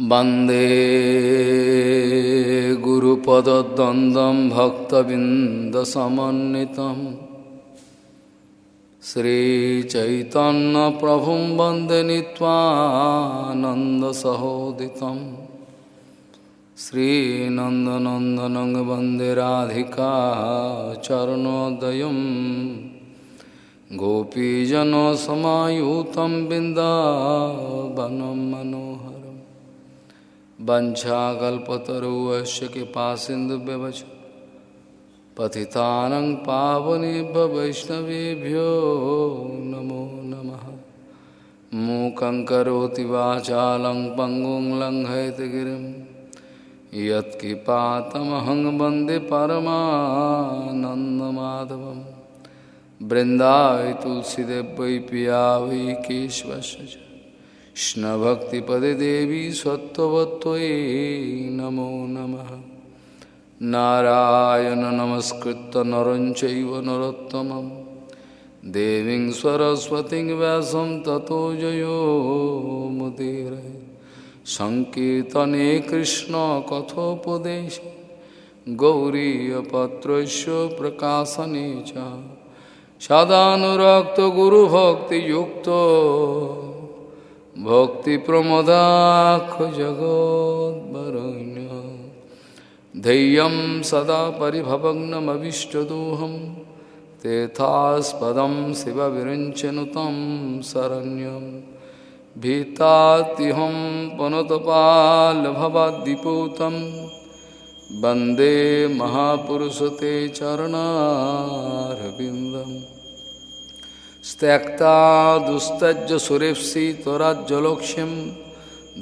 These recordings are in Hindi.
वंदे गुरुपदद्वन्द्वं भक्तबिन्दसमन्वितं। श्रीचैतन्यप्रभुं वंदे नीत्वानन्दसहोदितं श्रीनन्दनन्दनं वंदे राधिका चरणोदयं। गोपीजनसमायुतं बिन्दावनं मनोहर वंशाकल्पतरुवश्य कृपा सिंधु व्यवच पतितानं पावनेभ्य वैष्णवेभ्यो नमो नमः। मूकं करोति वाचालं पङ्गुं लङ्घयतगिरिं यत्कृपातमहं वंदे परमानन्दमाधवं तुलसीदेव वै पिया वै केशवस्य कृष्णभक्तिपदे देवी सत्त्ववत्त्वयि नमो नमः। नारायण नमस्कृत्य नरं चैव देवीं सरस्वतीं व्यासं ततो जयो मुदीरये। सङ्कीर्तने कृष्णकथोपदेशे गौरीयपत्रस्य प्रकाशने च। सदानुरक्तगुरुभक्तियुक्तो भक्तिप्रमदाखजगोद्वरण्य धैर्यं सदा परिभवग्नमविष्टदोहं। तेथास्पदं शिवविरञ्चनुतं शरण्यं। भीतातिहं पुनतपालभवाद्दिपूतं वंदे महापुरुषते चरणारविन्दम्। त्यक्ता दुस्तज सुरेप्सि त्वराज्जलोक्ष्यं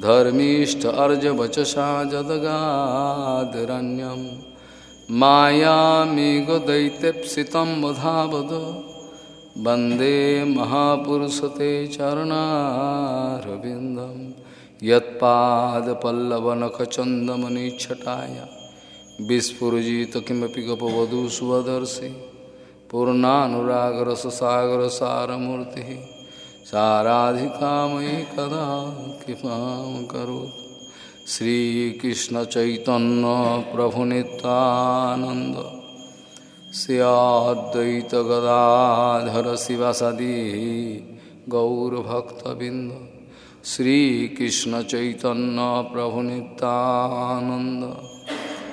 धर्मीष्ठ अर्जवचसा जदगादरण्यं मायामेघदैत्यप्सितं वधावद। वंदे महापुरुषते चरणारविन्दं यत्पादपल्लवनखचन्दमनिच्छटाय। विस्फुरजित किमपि गपवधू स्वदर्शि। पूर्णानुरागरससागर सारमूर्ति साराधिका मयि कदा कृपा करो श्रीकृष्ण चैतन्य प्रभु नित्यानंद सियाद्वैत गदाधर शिवासदी गौरभक्तबिंद श्रीकृष्ण चैतन्य प्रभु नित्यानंद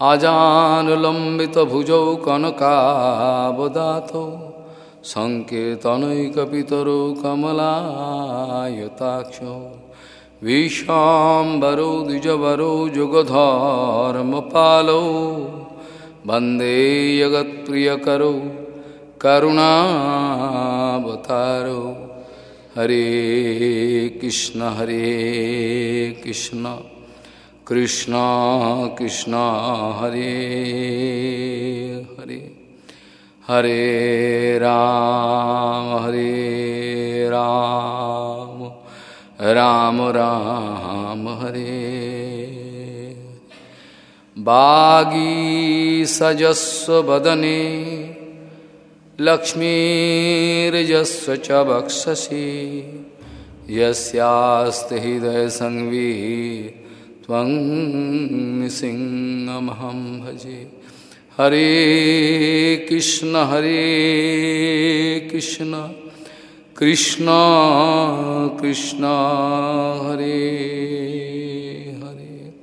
आजानुलम्बितभुजौ कनकावदातौ सङ्केतनैकपितरौ कमलायताक्षौ विशाम्बरौ द्विजवरौ जुगधर्मपालौ वंदे जगत्प्रियकरौ करुणावतारौ। हरे कृष्ण हरे कृष्ण। कृष्ण कृष्ण, हरे हरे। हरे राम हरे राम। राम राम, हरे। बागी सजस्व वदने लक्ष्मीर्जस्व च वक्षसि यस्यास्ति हृदय संवी त्वं भजे। हरे कृष्ण हरे कृष्ण कृष्ण कृष्ण, हरे हरे।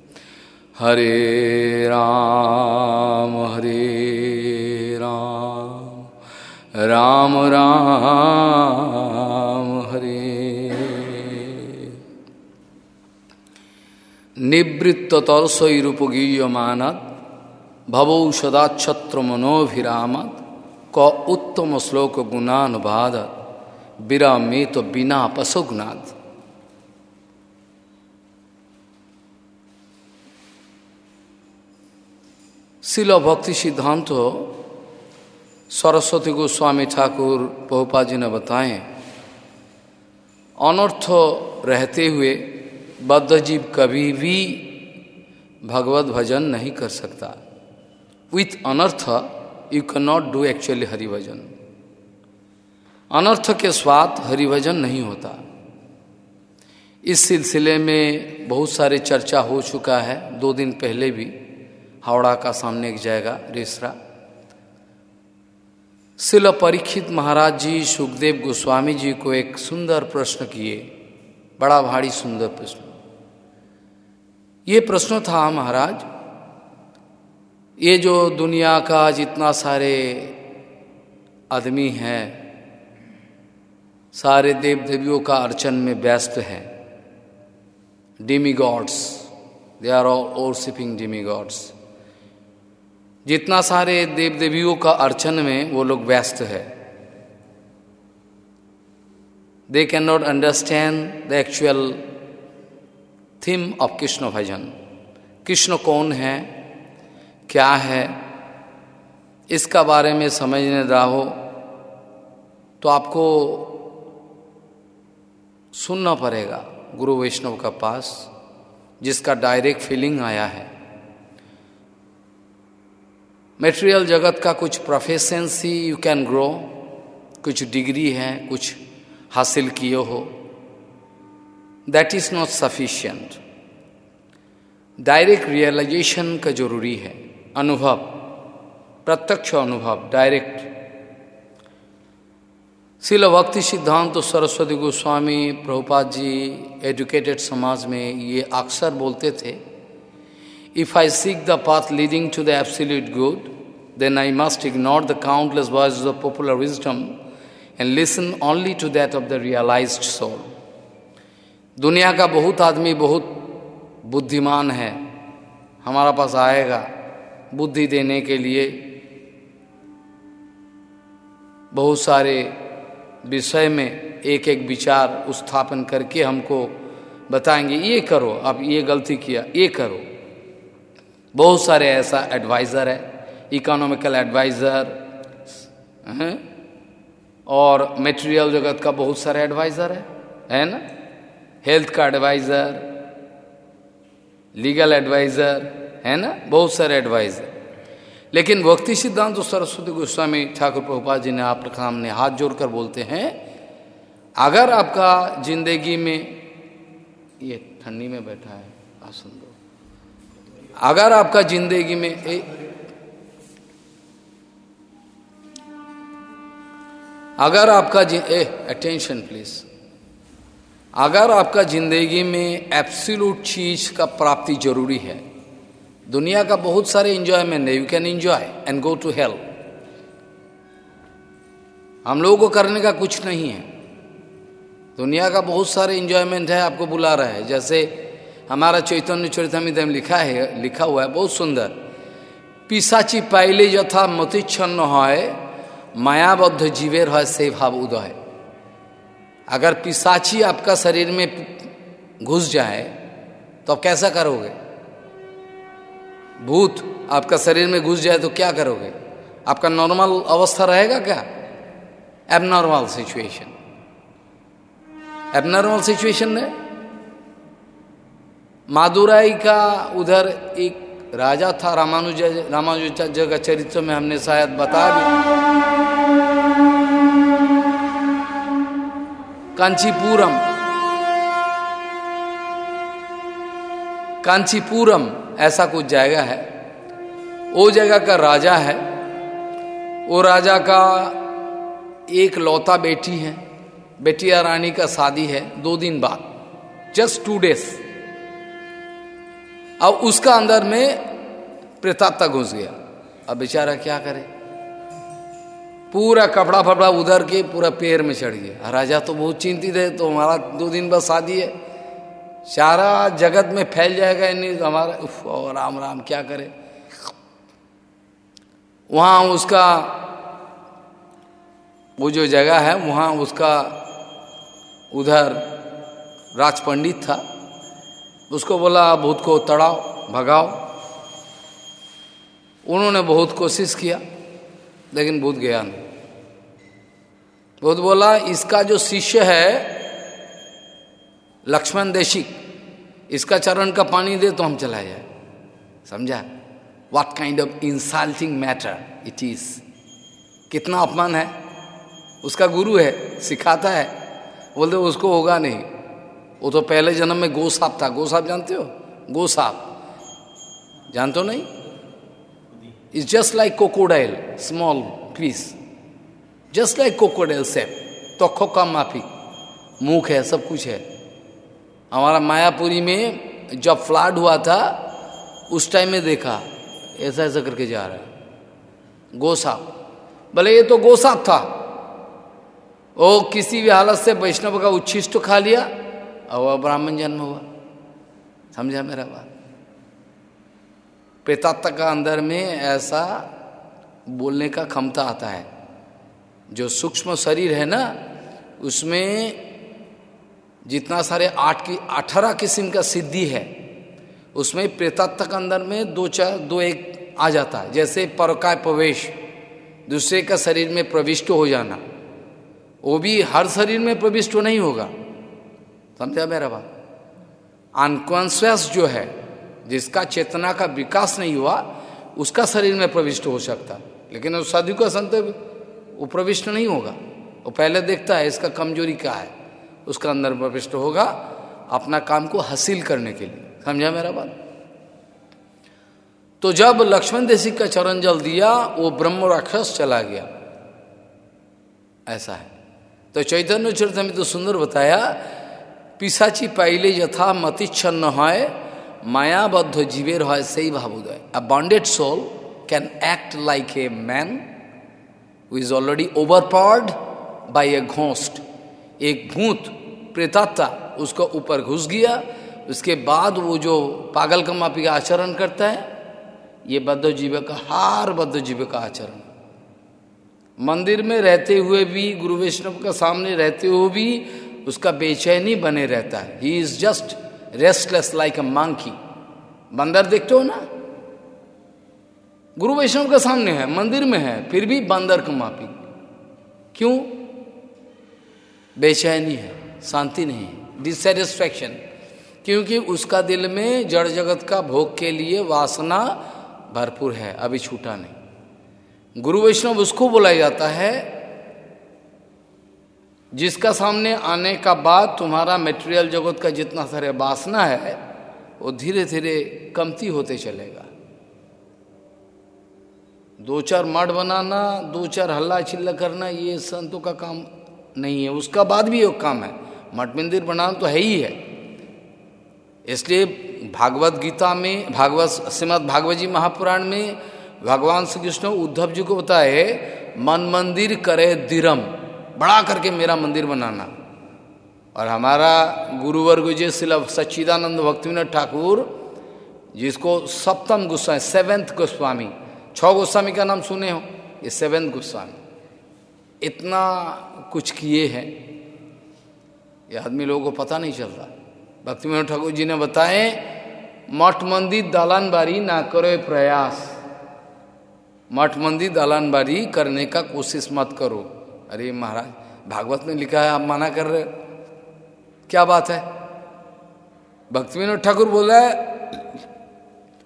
हरे राम हरे राम। राम राम। निवृत्त तलसरूपगीयमानद भवौषदा छत्र मनोभिरामद क उत्तम श्लोक गुणानुवादत विरामे तो बिना पशुगुणाद शिल भक्ति सिद्धांत हो सरस्वती गोस्वामी ठाकुर पहुपा जी ने बताएँ, अनर्थ रहते हुए बद्धजीव कभी भी भगवत भजन नहीं कर सकता। विथ अनर्थ you can not do actually हरिभजन। अनर्थ के स्वाद हरिभजन नहीं होता। इस सिलसिले में बहुत सारे चर्चा हो चुका है। दो दिन पहले भी हावड़ा का सामने एक जाएगा, रेसरा। शिल परीक्षित महाराज जी सुखदेव गोस्वामी जी को एक सुंदर प्रश्न किए। बड़ा भारी सुंदर प्रश्न। ये प्रश्न था महाराज। ये जो दुनिया का जितना सारे आदमी हैं, सारे देव देवियों का अर्चन में व्यस्त है। Demigods they are all worshipping demigods जितना सारे देव देवियों का अर्चन में वो लोग व्यस्त है। They can not understand the actual theme of Krishna bhajan. Krishna कौन है? क्या है? इसका बारे में समझने रहो। तो आपको सुनना पड़ेगा गुरु वैष्णव का पास, जिसका डायरेक्ट फीलिंग आया है। मेटेरियल जगत का कुछ प्रोफेशंस यू कैन ग्रो कुछ डिग्री है, कुछ हासिल किए हो। That is not sufficient direct realisation का ज़रूरी है। अनुभव, प्रत्यक्ष अनुभव डायरेक्ट शिल भक्ति सिद्धांत सरस्वती गोस्वामी प्रभुपाद जी एजुकेटेड समाज में ये अक्सर बोलते थे if I seek the path leading to the absolute good then I must ignore the countless voice of popular wisdom and listen only to that of the realised soul दुनिया का बहुत आदमी बहुत बुद्धिमान है, हमारा पास आएगा बुद्धि देने के लिए। बहुत सारे विषय में एक एक विचार उत्थापन करके हमको बताएँगे, ये करो, आप ये गलती किया, ये करो। बहुत सारे ऐसा एडवाइज़र है इकोनॉमिकल एडवाइज़र और मटेरियल जगत का बहुत सारे एडवाइज़र है है ना? हेल्थ का एडवाइज़र लीगल एडवाइज़र है ना? बहुत सारे एडवाइज़र लेकिन भक्ति सिद्धांत तो सरस्वती गोस्वामी ठाकुर प्रभुपाद जी ने आप सामने हाथ जोड़कर बोलते हैं अगर आपका ज़िंदगी में ये ठंडी में बैठा है आसन दो अगर आपका ज़िंदगी में ए, अगर आपका ए अटेंशन प्लीज़ अगर आपका ज़िंदगी में एब्सोल्यूट चीज़ का प्राप्ति ज़रूरी है, दुनिया का बहुत सारे इंजॉयमेंट है you can enjoy and go to help हम लोगों को करने का कुछ नहीं है। दुनिया का बहुत सारे इंजॉयमेंट है, आपको बुला रहा है। जैसे हमारा चैतन्य चरितमित लिखा है, लिखा हुआ है, बहुत सुंदर। पिसाची पाइले यथा मतिच्छन्न है मायाबद्ध जीवेर है से भाव उदय। अगर पिसाची आपका शरीर में घुस जाए तो आप कैसा करोगे? भूत आपका शरीर में घुस जाए तो क्या करोगे? आपका नॉर्मल अवस्था रहेगा क्या? एबनॉर्मल सिचुएशन एबनॉर्मल सिचुएशन है मादुराई का उधर एक राजा था, रामानुज रामानुजाचार्य का चरित्र में हमने शायद बताया भी कांचीपुरम। कांचीपुरम ऐसा कुछ जगह है। वो जगह का राजा है। वो राजा का एक लौता बेटी है। बेटिया रानी का शादी है दो दिन बाद। जस्ट टू डेज़ अब उसका अंदर में प्रेतात्ता घुस गया। अब बेचारा क्या करे? पूरा कपड़ा फपड़ा उधर के पूरा पैर में चढ़ गया। राजा तो बहुत चिंतित है तो हमारा दो दिन बाद शादी है। सारा जगत में फैल जाएगा नहीं तो हमारा। उफ, राम राम क्या करे? वहाँ उसका वो जो जगह है वहाँ उसका उधर राज पंडित था। उसको बोला भूत को तड़ाओ भगाओ। उन्होंने बहुत कोशिश किया। लेकिन बुद्ध गया नहीं। बुद्ध बोला, इसका जो शिष्य है, लक्ष्मण देशिक इसका चरण का पानी दे तो हम चला जाए। समझा? What kind of insulting matter it is कितना अपमान है। उसका गुरु है, सिखाता है। बोलते, उसको होगा नहीं। वो तो पहले जन्म में गो साप था। गो साप जानते हो? गो साप। जानते हो नहीं? Is just like crocodile small please just like crocodile सेप तो का माफिक मुख है, सब कुछ है। हमारा मायापुरी में जब फ्लड हुआ था, उस टाइम में देखा, ऐसा ऐसा करके जा रहा है। गोसाप। भले ये तो गोसाप था। वो किसी भी हालत से वैष्णव का उच्छिष्ट खा लिया और वह ब्राह्मण जन्म हुआ। समझा मेरा बात? प्रेतात्म का अंदर में ऐसा बोलने का क्षमता आता है। जो सूक्ष्म शरीर है ना, उसमें जितना सारे आठ की, अठारह किस्म का सिद्धि है, उसमें प्रेतात्व के अंदर में दो चार, दो एक आ जाता है। जैसे परकाय प्रवेश, दूसरे का शरीर में प्रविष्ट हो जाना, वो भी हर शरीर में प्रविष्ट नहीं होगा। समझा मेरा बात? अनकॉन्सियस जो है जिसका चेतना का विकास नहीं हुआ, उसका शरीर में प्रविष्ट हो सकता। लेकिन उस साधु का संत वो प्रविष्ट नहीं होगा। वो पहले देखता है, इसका कमज़ोरी क्या है? उसका अंदर प्रविष्ट होगा अपना काम को हासिल करने के लिए। समझा मेरा बात? तो जब लक्ष्मण देशी का चरण जल दिया, वो ब्रह्म राक्षस चला गया। ऐसा है। तो चैतन्य चरित में तो सुंदर बताया पिसाची पहले यथा मतिच्छन्न है मायाबद्ध जीवेर है सही भावोदय a bonded soul can act like a man who is already overpowered by a ghost एक भूत प्रेतात्ता उसको ऊपर घुस गया, उसके बाद वो जो पागल का मापी का आचरण करता है, ये बद्ध जीव का, हार बद्ध जीव का आचरण। मंदिर में रहते हुए भी, गुरु वैष्णव का सामने रहते हुए भी, उसका बेचैनी बने रहता है। He is just restless like a monkey बंदर देखते हो ना? गुरु वैष्णव के सामने है, मंदिर में है, फिर भी बंदर का मापी। क्यों? बेचैनी है, शांति नहीं डिससेटिस्फैक्शन क्योंकि उसका दिल में जड़ जगत का भोग के लिए वासना भरपूर है, अभी छूटा नहीं। गुरु वैष्णव उसको बोला जाता है जिसका सामने आने का बाद तुम्हारा मेटेरियल जगत का जितना सारे वासना है, वो धीरे धीरे कमती होते चलेगा। दो चार मठ बनाना, दो चार हल्ला चिल्ला करना, ये संतों का काम नहीं है। उसका बाद भी एक काम है। मठ मंदिर बनाना तो है ही है। इसलिए भागवत गीता में, भागवत, श्रीमद भागवत जी महापुराण में भगवान श्री कृष्ण उद्धव जी को बताए, मन मंदिर करे दिरम। बड़ा करके मेरा मंदिर बनाना। और हमारा गुरुवर्ग जी शिल, सच्चिदानंद भक्तिविनोद ठाकुर, जिसको सप्तम गोस्वामी, सेवेंथ गोस्वामी, छह गोस्वामी का नाम सुने हो? ये सेवेंथ गोस्वामी। इतना कुछ किए हैं। ये आदमी लोगों को पता नहीं चलता भक्ति विनोद ठाकुर जी ने बताए, मठ मंदिर दालान बारी ना करो प्रयास। मठ मंदिर दालान बारी करने का कोशिश मत करो। अरे महाराज, भागवत में लिखा है, आप माना कर रहे क्या बात है? भक्ति विनोद ठाकुर बोला है,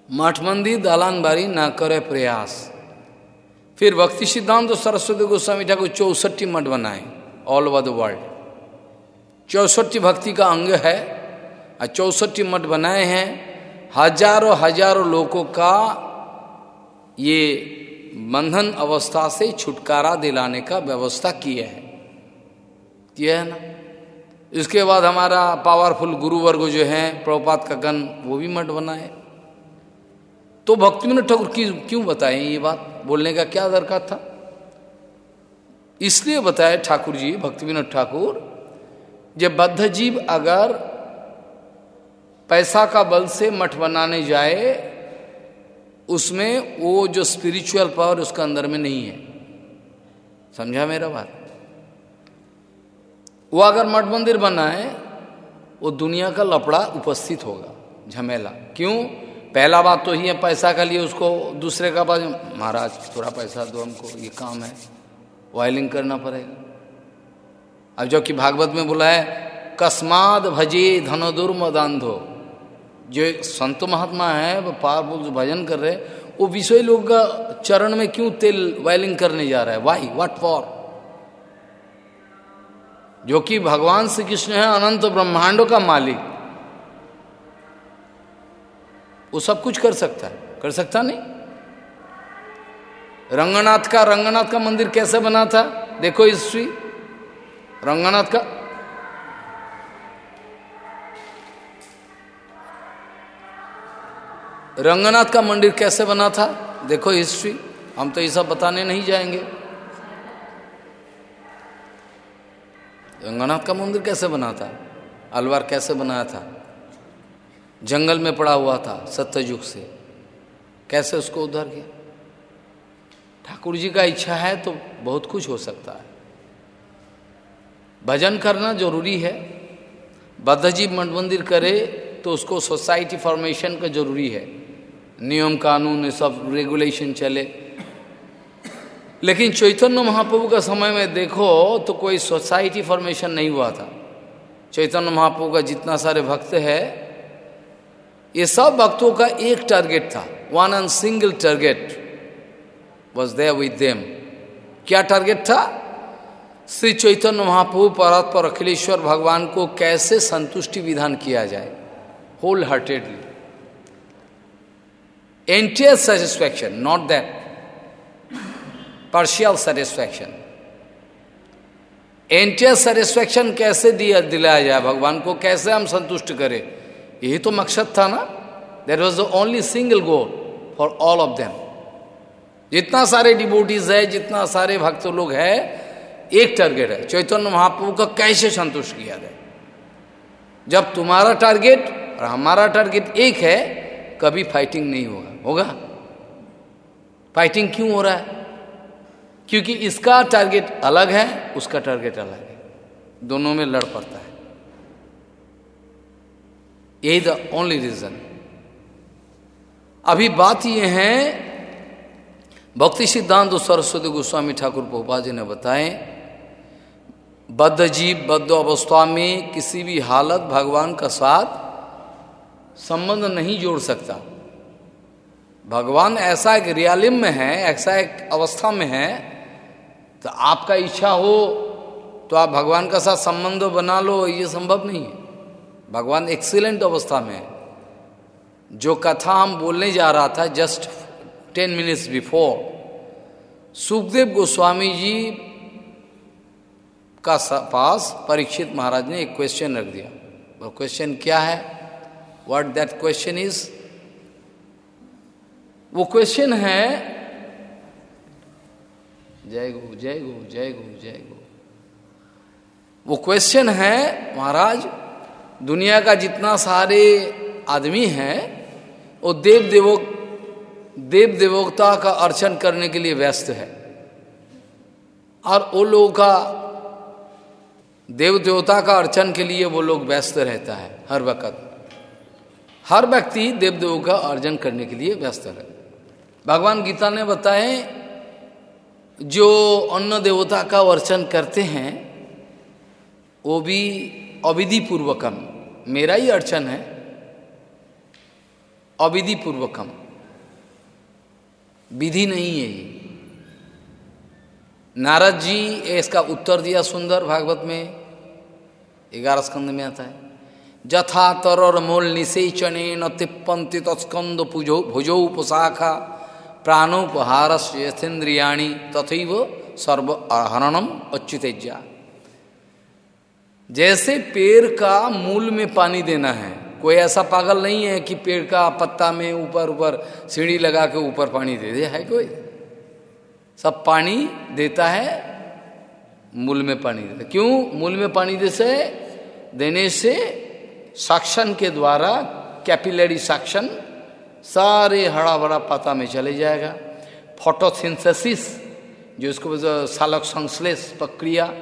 मठ मंदिर दालान बारी, ना करे प्रयास। फिर भक्ति सिद्धांत, सरस्वती गोस्वामी ठाकुर चौसठी मठ बनाए ऑल ओवर द वर्ल्ड चौसठी भक्ति का अंग है, और चौसठी मठ बनाए हैं, हज़ारों हज़ारों लोगों का ये बंधन अवस्था से छुटकारा दिलाने का व्यवस्था किए है। किया है ना? इसके बाद हमारा पावरफुल गुरु वर्ग जो है प्रभुपात का गण, वो भी मठ बनाए। तो भक्ति ठाकुर की, क्यों बताए ये बात? बोलने का क्या दरकार था? इसलिए बताए ठाकुर जी, भक्ति विनोद ठाकुर, जब बद्ध जीव अगर पैसा का बल से मठ बनाने जाए उसमें वो जो स्पिरिचुअल पावर उसका अंदर में नहीं है। समझा मेरा बात? वो अगर मठ मंदिर बनाए वो दुनिया का लपड़ा उपस्थित होगा, झमेला। क्यों? पहला बात तो ही है, पैसा का लिए उसको, दूसरे का पास, महाराज, थोड़ा पैसा दो हमको, ये काम है वायलिंग करना पड़ेगा। अब जो कि भागवत में बोला है, कस्माद भजे धनदुर मदांधो जो संत महात्मा है, वो पावरफुल जो भजन कर रहे, वो विषय लोग का चरण में क्यों तेल वायलिंग करने जा रहा है? वाई व्हाट फॉर जो कि भगवान श्री कृष्ण है, अनंत ब्रह्मांडों का मालिक। वो सब कुछ कर सकता है। कर सकता नहीं? रंगनाथ का रंगनाथ का मंदिर कैसे बना था? देखो हिस्ट्री रंगनाथ का रंगनाथ का मंदिर कैसे बना था? देखो हिस्ट्री हम तो ये सब बताने नहीं जाएँगे। रंगनाथ का मंदिर कैसे बना था? अलवार कैसे बनाया था? जंगल में पड़ा हुआ था सत्ययुग से। कैसे उसको उधर किया? ठाकुर जी का इच्छा है तो बहुत कुछ हो सकता है। भजन करना ज़रूरी है। बद्धजीव मठ मंदिर करे तो उसको सोसाइटी फॉर्मेशन का ज़रूरी है। नियम कानून ये सब रेगुलेशन चले। लेकिन चैतन्य महाप्रभु का समय में देखो तो कोई सोसाइटी फॉर्मेशन नहीं हुआ था। चैतन्य महाप्रभु का जितना सारे भक्त है, ये सब भक्तों का एक टारगेट था। One and single target was there with them क्या टारगेट था? श्री चैतन्य महाप्रभु परत पर अखिलेश्वर भगवान को कैसे संतुष्टि विधान किया जाए? Wholeheartedly entire satisfaction not that partial satisfaction entire satisfaction कैसे दिया दिलाया जाए? भगवान को कैसे हम संतुष्ट करें? यही तो मकसद था ना? There was the only single goal for all of them जितना सारे डिबोटीज है, जितना सारे भक्त लोग है, एक टारगेट है। चैतन्य महाप्रभु का कैसे संतुष्ट किया जाए? जब तुम्हारा टारगेट और हमारा टारगेट एक है, कभी फाइटिंग नहीं होगा। होगा। फाइटिंग क्यों हो रहा है? क्योंकि इसका टारगेट अलग है, उसका टारगेट अलग है। दोनों में लड़ पड़ता है। यही द ओनली रीजन अभी बात यह है, भक्ति सिद्धांत सरस्वती गोस्वामी ठाकुर पोपा जी ने बताए, बद्ध जीव, बद्ध अवस्था में किसी भी हालत भगवान का साथ संबंध नहीं जोड़ सकता। भगवान ऐसा एक रियालिम में है, ऐसा एक अवस्था में है तो आपका इच्छा हो तो आप भगवान का साथ संबंध बना लो, ये संभव नहीं है। भगवान एक्सीलेंट अवस्था में है। जो कथा हम बोलने जा रहा था just ten minutes before, Sukhdev Goswami ji का पास परीक्षित महाराज ने एक क्वेश्चन रख दिया। वो क्वेश्चन क्या है? व्हाट दैट क्वेश्चन इज़ वो क्वेश्चन है, जय गो जय गो जय गो जय गो वो क्वेश्चन है, महाराज, दुनिया का जितना सारे आदमी हैं, वो देव देवो देव देवोक्ता का अर्चन करने के लिए व्यस्त है। और वो लोगों का देव देवता का अर्चन के लिए वो लोग व्यस्त रहता है, हर वक्त। हर व्यक्ति देव का अर्जन करने के लिए व्यस्त रहता है। भगवान गीता ने बताए, जो अन्न देवता का अर्चन करते हैं, वो भी अविधि पूर्वकम मेरा ही अर्चन है अविधि पूर्वकम विधि नहीं है नारद जी इसका उत्तर दिया सुंदर भागवत में, ग्यारह स्कंद में आता है। जथा तरर मूल निषेचने न तिप्पन्ति तत्स्कंद भुजो भुजो उपशाखा। प्राणोपहार से यथेन्द्रियाणी सर्व हरणम अच्युतेज्या जैसे पेड़ का मूल में पानी देना है, कोई ऐसा पागल नहीं है कि पेड़ का पत्ता में ऊपर ऊपर सीढ़ी लगा के ऊपर पानी दे दे, है कोई? सब पानी देता है, मूल में पानी देता क्यों? मूल में पानी दे से देने से साक्षन के द्वारा कैपिलरी साक्षन सारे हरा भरा पता में चले जाएगा। फोटोसिंथेसिस जो इसको सालक संश्लेष प्रक्रिया,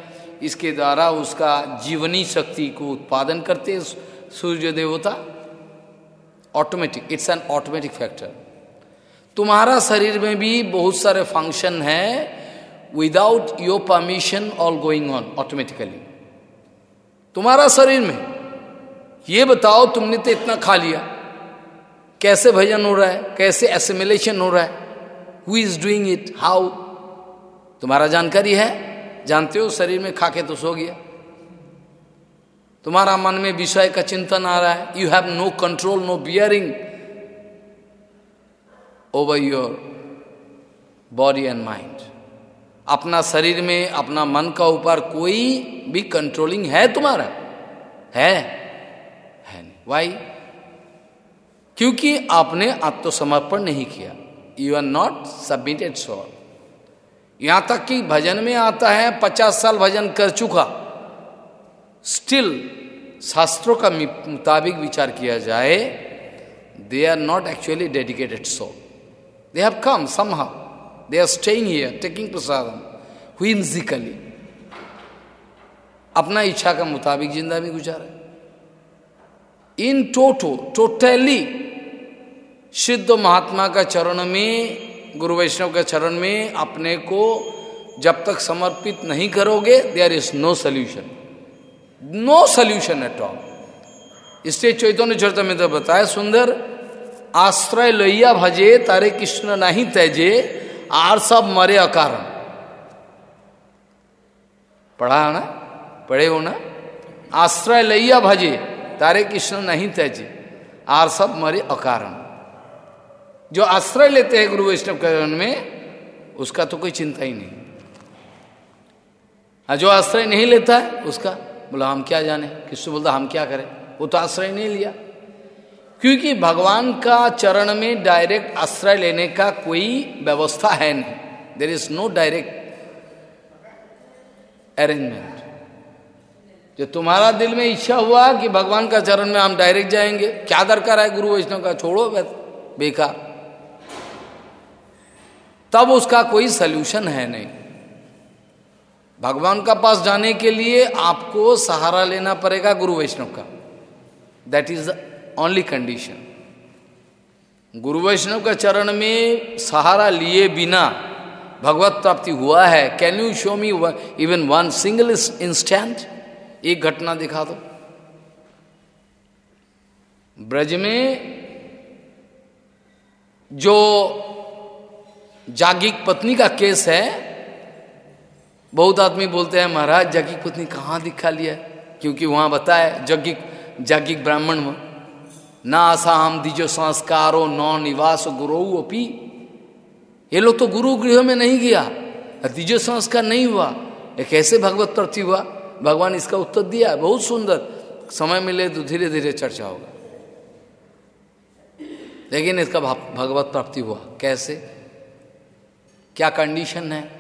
इसके द्वारा उसका जीवनी शक्ति को उत्पादन करते सूर्य देवता। Automatic it's an automatic factor तुम्हारा शरीर में भी बहुत सारे फ़ंक्शन है without your permission all going on automatically तुम्हारा शरीर में, ये बताओ तुमने तो इतना खा लिया। कैसे भजन हो रहा है, कैसे एसिमिलेशन हो रहा है who is doing it how तुम्हारा जानकारी है? जानते हो, शरीर में खाके तो सो गया। तुम्हारा मन में विषय का चिंतन आ रहा है। You have no control no bearing over your body and mind अपना शरीर में, अपना मन का ऊपर कोई भी कंट्रोलिंग है तुम्हारा? है? है नहीं। वाई क्योंकि आपने आत्मसमर्पण नहीं किया। You are not submitted soul यहाँ तक कि भजन में आता है, पचास साल भजन कर चुका। स्टिल शास्त्रों का मुताबिक विचार किया जाए they are not actually dedicated soul they have come somehow they are staying here taking prasadam whimsically. अपना इच्छा का मुताबिक ज़िंदा भी गुजारा इन टोटो टोटली सिद्ध महात्मा का चरण में, गुरु वैष्णव के चरण में अपने को जब तक समर्पित नहीं करोगे there is no solution no solution at all इसलिए चैतन्य चरित में तो बताया, सुंदर, आश्रय लोहिया भजे, तारे कृष्ण नहीं तैजे, आर सब मरे अकारण। पढ़ा ना? पढ़े हो ना? आश्रय लैया भजे। तारे कृष्ण नहीं तैजे आर सब मरे अकारण। जो आश्रय लेते हैं गुरु वैष्णव करण में, उसका तो कोई चिंता ही नहीं। हाँ जो आश्रय नहीं लेता है, उसका बोला, हम क्या जाने? किससे बोलता, हम क्या करें? वो तो आश्रय नहीं लिया। क्योंकि भगवान का चरण में डायरेक्ट आश्रय लेने का कोई व्यवस्था है नहीं। There is no direct arrangement जो तुम्हारा दिल में इच्छा हुआ कि भगवान का चरण में हम डायरेक्ट जाएँगे, क्या दरकार है गुरु वैष्णव का? छोड़ो बेकार। तब उसका कोई सल्यूशन है नहीं। भगवान का पास जाने के लिए आपको सहारा लेना पड़ेगा गुरु वैष्णव का। That is the only condition गुरु वैष्णव का चरण में सहारा लिए बिना भगवत प्राप्ति हुआ है। Can you show me even one single instant एक घटना दिखा दो। ब्रज में जो जागिक पत्नी का केस है, बहुत आदमी बोलते हैं, महाराज, जागिक पत्नी कहाँ दिखा लिया क्योंकि वहाँ बताए जगिक, जागिक ब्राह्मण ना आशा हम दीजो संस्कारो, नौ निवास गुरु अपी। ये लोग तो गुरु गृह में नहीं गया, दीजो संस्कार नहीं हुआ। ये कैसे भगवत प्रति हुआ? भगवान इसका उत्तर दिया बहुत सुंदर। समय मिले तो धीरे धीरे चर्चा होगा। लेकिन इसका भगवत प्राप्ति हुआ। कैसे? क्या कंडीशन है?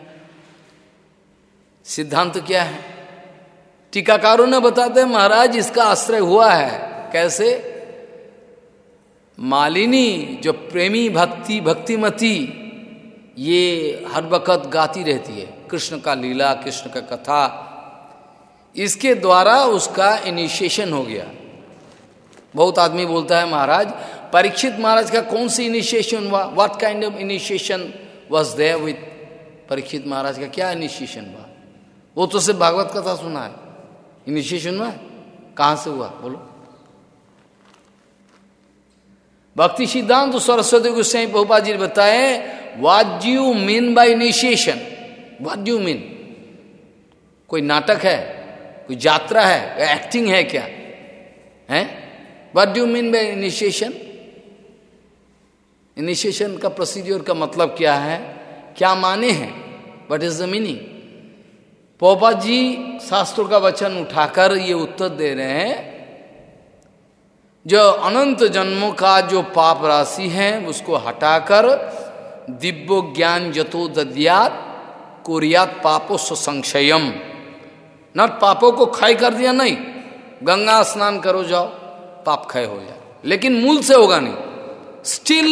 सिद्धांत क्या है? टीकाकारों ने बताते हैं, महाराज, इसका आश्रय हुआ है। कैसे? मालिनी, जो प्रेमी भक्ति, भक्तिमती, ये हर वक्त गाती रहती है। कृष्ण का लीला, कृष्ण का कथा इसके द्वारा उसका इनिशिएशन हो गया। बहुत आदमी बोलता है, महाराज, परीक्षित महाराज का कौन सी इनिशिएशन हुआ? What kind of initiation was there with Parikshit Maharaj का? क्या इनिशिएशन हुआ? वो तो सिर्फ़ भागवत कथा सुना है। इनिशिएशन हुआ कहाँ से हुआ? बोलो। भक्ति सिद्धांत तो सरस्वती गोस्वाई बहुपा जी बताए what you mean by initiation what you mean कोई नाटक है? कोई यात्रा है एक्टिंग है क्या? है? What do mean by initiation initiation का प्रोसीड्योर का मतलब क्या है? क्या माने हैं? वट इज़ द मीनिंग पोपा जी शास्त्रों का वचन उठाकर ये उत्तर दे रहे हैं। जो अनंत जन्मों का जो पाप राशि है, उसको हटाकर दिव्य ज्ञान जतो दद्यात कुरियात पापो संशयम। न पापों को क्षय कर दिया, नहीं। गंगा स्नान करो, जाओ, पाप क्षय हो जाए। लेकिन मूल से होगा नहीं। Still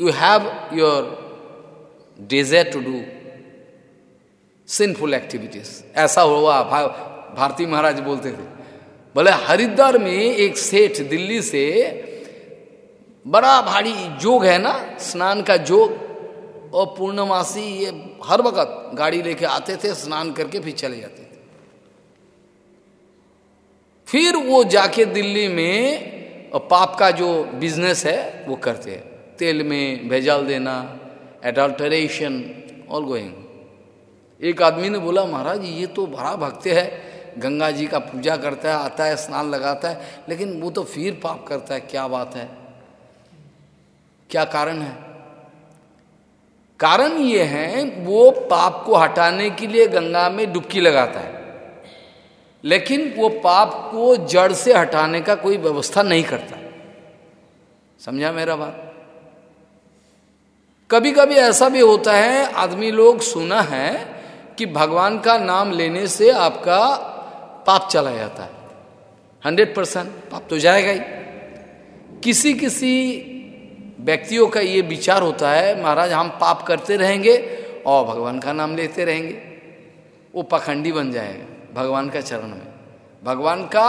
you have your desire to do sinful activities ऐसा हुआ भारती महाराज बोलते थे। बोले, हरिद्वार में एक सेठ दिल्ली से बड़ा भारी जोग है ना, स्नान का जोग, और पूर्णमासी ये हर वक्त गाड़ी लेके आते थे, स्नान करके फिर चले जाते फिर वो जाके दिल्ली में पाप का जो बिज़नेस है, वो करते हैं। तेल में भेजाल देना एडल्टरेशन ऑल गोइंग एक आदमी ने बोला, महाराज, ये तो बड़ा भक्त है। गंगा जी का पूजा करता है, आता है, स्नान लगाता है, लेकिन वो तो फिर पाप करता है। क्या बात है? क्या कारण है? कारण ये है, वो पाप को हटाने के लिए गंगा में डुबकी लगाता है। लेकिन वो पाप को जड़ से हटाने का कोई व्यवस्था नहीं करता। समझा मेरा बात? कभी कभी ऐसा भी होता है, आदमी लोग सुना है कि भगवान का नाम लेने से आपका पाप चला जाता है। हंड्रेड परसेंट पाप तो जाएगा ही। किसी किसी व्यक्तियों का ये विचार होता है, महाराज, हम पाप करते रहेंगे और भगवान का नाम लेते रहेंगे। वो पखंडी बन जाएगा। भगवान का चरण में। भगवान का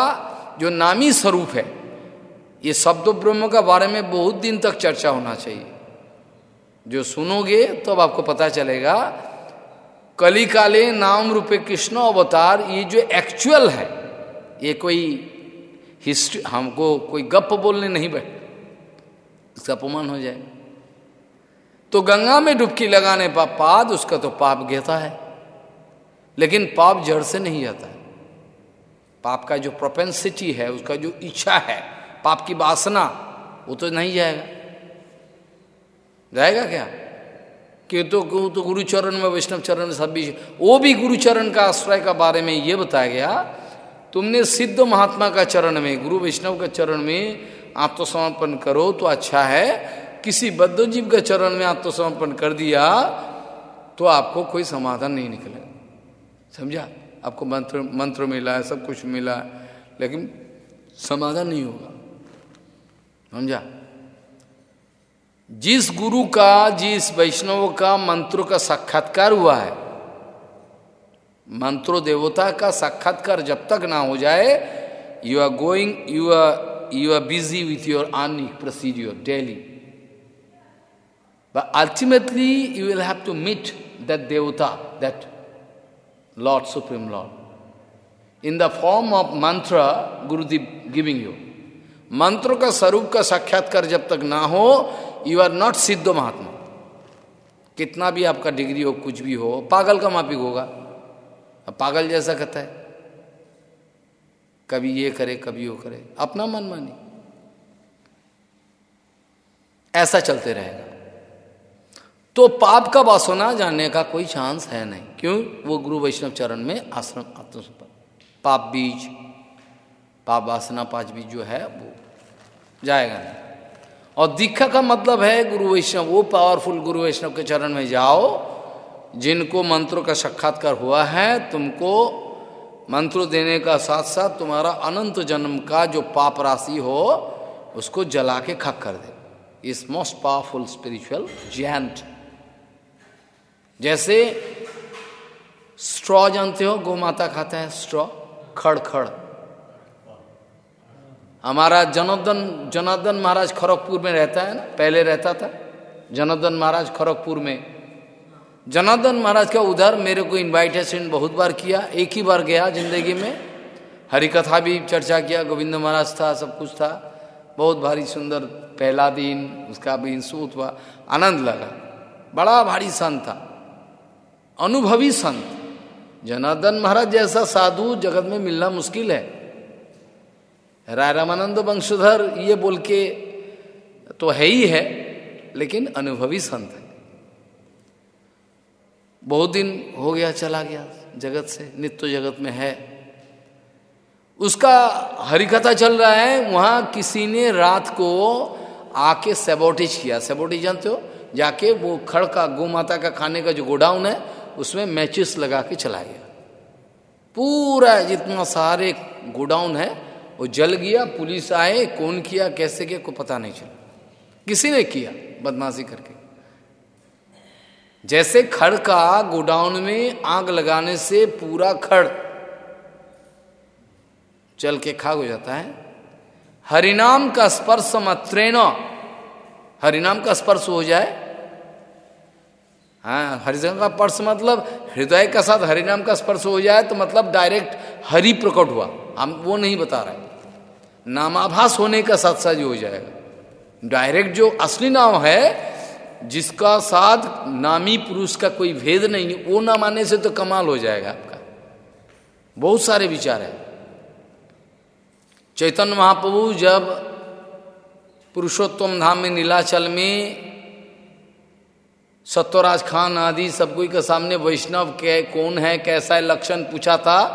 जो नामी स्वरूप है, ये शब्द ब्रह्म का बारे में बहुत दिन तक चर्चा होना चाहिए। जो सुनोगे तो अब आपको पता चलेगा कली काले नाम रूपे कृष्ण अवतार, ये जो एक्चुअल है, ये कोई हिस्ट्री हमको कोई गप बोलने नहीं बैठ, इसका अपमान हो जाए तो गंगा में डुबकी लगाने पर पाद, उसका तो पाप गिरता है। लेकिन पाप जड़ से नहीं जाता है पाप का जो प्रोपेंसिटी है, उसका जो इच्छा है, पाप की वासना, वो तो नहीं जाएगा। जाएगा क्या? कि तो तो गुरुचरण में, वैष्णव चरण में सब भी वो भी गुरुचरण का आश्रय का बारे में ये बताया गया, तुमने सिद्ध महात्मा का चरण में, गुरु वैष्णव का चरण में आत्मसमर्पण करो तो अच्छा है। किसी बद्ध जीव के चरण में आत्मसमर्पण कर दिया तो आपको कोई समाधान नहीं निकलेगा। समझा? आपको मंत्र मंत्र मिला है सब कुछ मिला है लेकिन समाधान नहीं होगा। समझा? जिस गुरु का जिस वैष्णव का मंत्रों का साक्षात्कार हुआ है मंत्रो देवता का साक्षात्कार जब तक ना हो जाए you are going you are you are busy with your earning procedure daily But ultimately, you will have to meet that Devata, that Lord, Supreme Lord, in the form of mantra Gurudev giving you. मंत्र का स्वरूप का साक्षात्कार जब तक ना हो यू आर नॉट सिद्ध महात्मा कितना भी आपका डिग्री हो कुछ भी हो पागल का मापिक होगा अब पागल जैसा कहता है कभी ये करे कभी वो करे अपना मन मानी ऐसा चलते रहेगा तो पाप का वासना जानने का कोई चांस है नहीं। क्यों? वो गुरु वैष्णव चरण में आश्रम, आत्मसमर्पण। पाप बीज, पाप वासना पाँच बीज जो है, वो जाएगा नहीं। और दीक्षा का मतलब है, गुरु वैष्णव, वो पावरफुल गुरु वैष्णव के चरण में जाओ, जिनको मंत्रों का साक्षात्कार हुआ है, तुमको मंत्र देने का साथ साथ तुम्हारा अनंत जन्म का जो पाप राशि हो, उसको जला के खक कर दे। इस मोस्ट पावरफुल स्पिरिचुअल जैंट जैसे स्ट्रॉ जानते हो गौ माता खाता है स्ट्रॉ खड़ खड़ हमारा जनार्दन जनार्दन महाराज खड़गपुर में रहता है ना? पहले रहता था। जनार्दन महाराज खड़गपुर में। जनार्दन महाराज का उधर मेरे को इनवाइटेशन बहुत बार किया, एक ही बार गया ज़िंदगी में। हरि कथा भी चर्चा किया, गोविंद महाराज था, सब कुछ था। बहुत भारी सुंदर पहला दिन, उसका भी इंसूत हुआ, आनंद लगा। बड़ा भारी संत था। अनुभवी संत। जनार्दन महाराज जैसा साधु जगत में मिलना मुश्किल है। राय रामानंद वंशधर ये बोल के तो है ही है, लेकिन अनुभवी संत है। बहुत दिन हो गया, चला गया, जगत से, नित्य जगत में है। उसका हरिकथा चल रहा है, वहाँ किसी ने रात को आके सेबोटेज किया। सेबोटेज जानते हो? जाके वो खड़ का गौ माता का खाने का जो गोडाउन है उसमें मैचेस लगा के चला गया पूरा जितना सारे गोडाउन है, वो जल गया, पुलिस आए, कौन किया, कैसे किया को पता नहीं चला। किसी ने किया, बदमाशी करके। जैसे खड़ का गोडाउन में आग लगाने से पूरा खड़ चल के खाग हो जाता है। हरिनाम का स्पर्श मात्रेण, हरिनाम का स्पर्श हो जाए हाँ हरिजन का स्पर्श मतलब हृदय का साथ हरिनाम का स्पर्श हो जाए तो मतलब डायरेक्ट हरि प्रकट हुआ। हम वो नहीं बता रहे। नामाभास होने का साथ साथ हो जाएगा। डायरेक्ट जो असली नाम है, जिसका साथ नामी पुरुष का कोई भेद नहीं, वो ना मानने से तो कमाल हो जाएगा आपका। बहुत सारे विचार है। चैतन्य महाप्रभु जब पुरुषोत्तम धाम में नीलाचल में सत्यराज खान आदि सब कोई के सामने वैष्णव के कौन है, कैसा है, लक्षण पूछा था।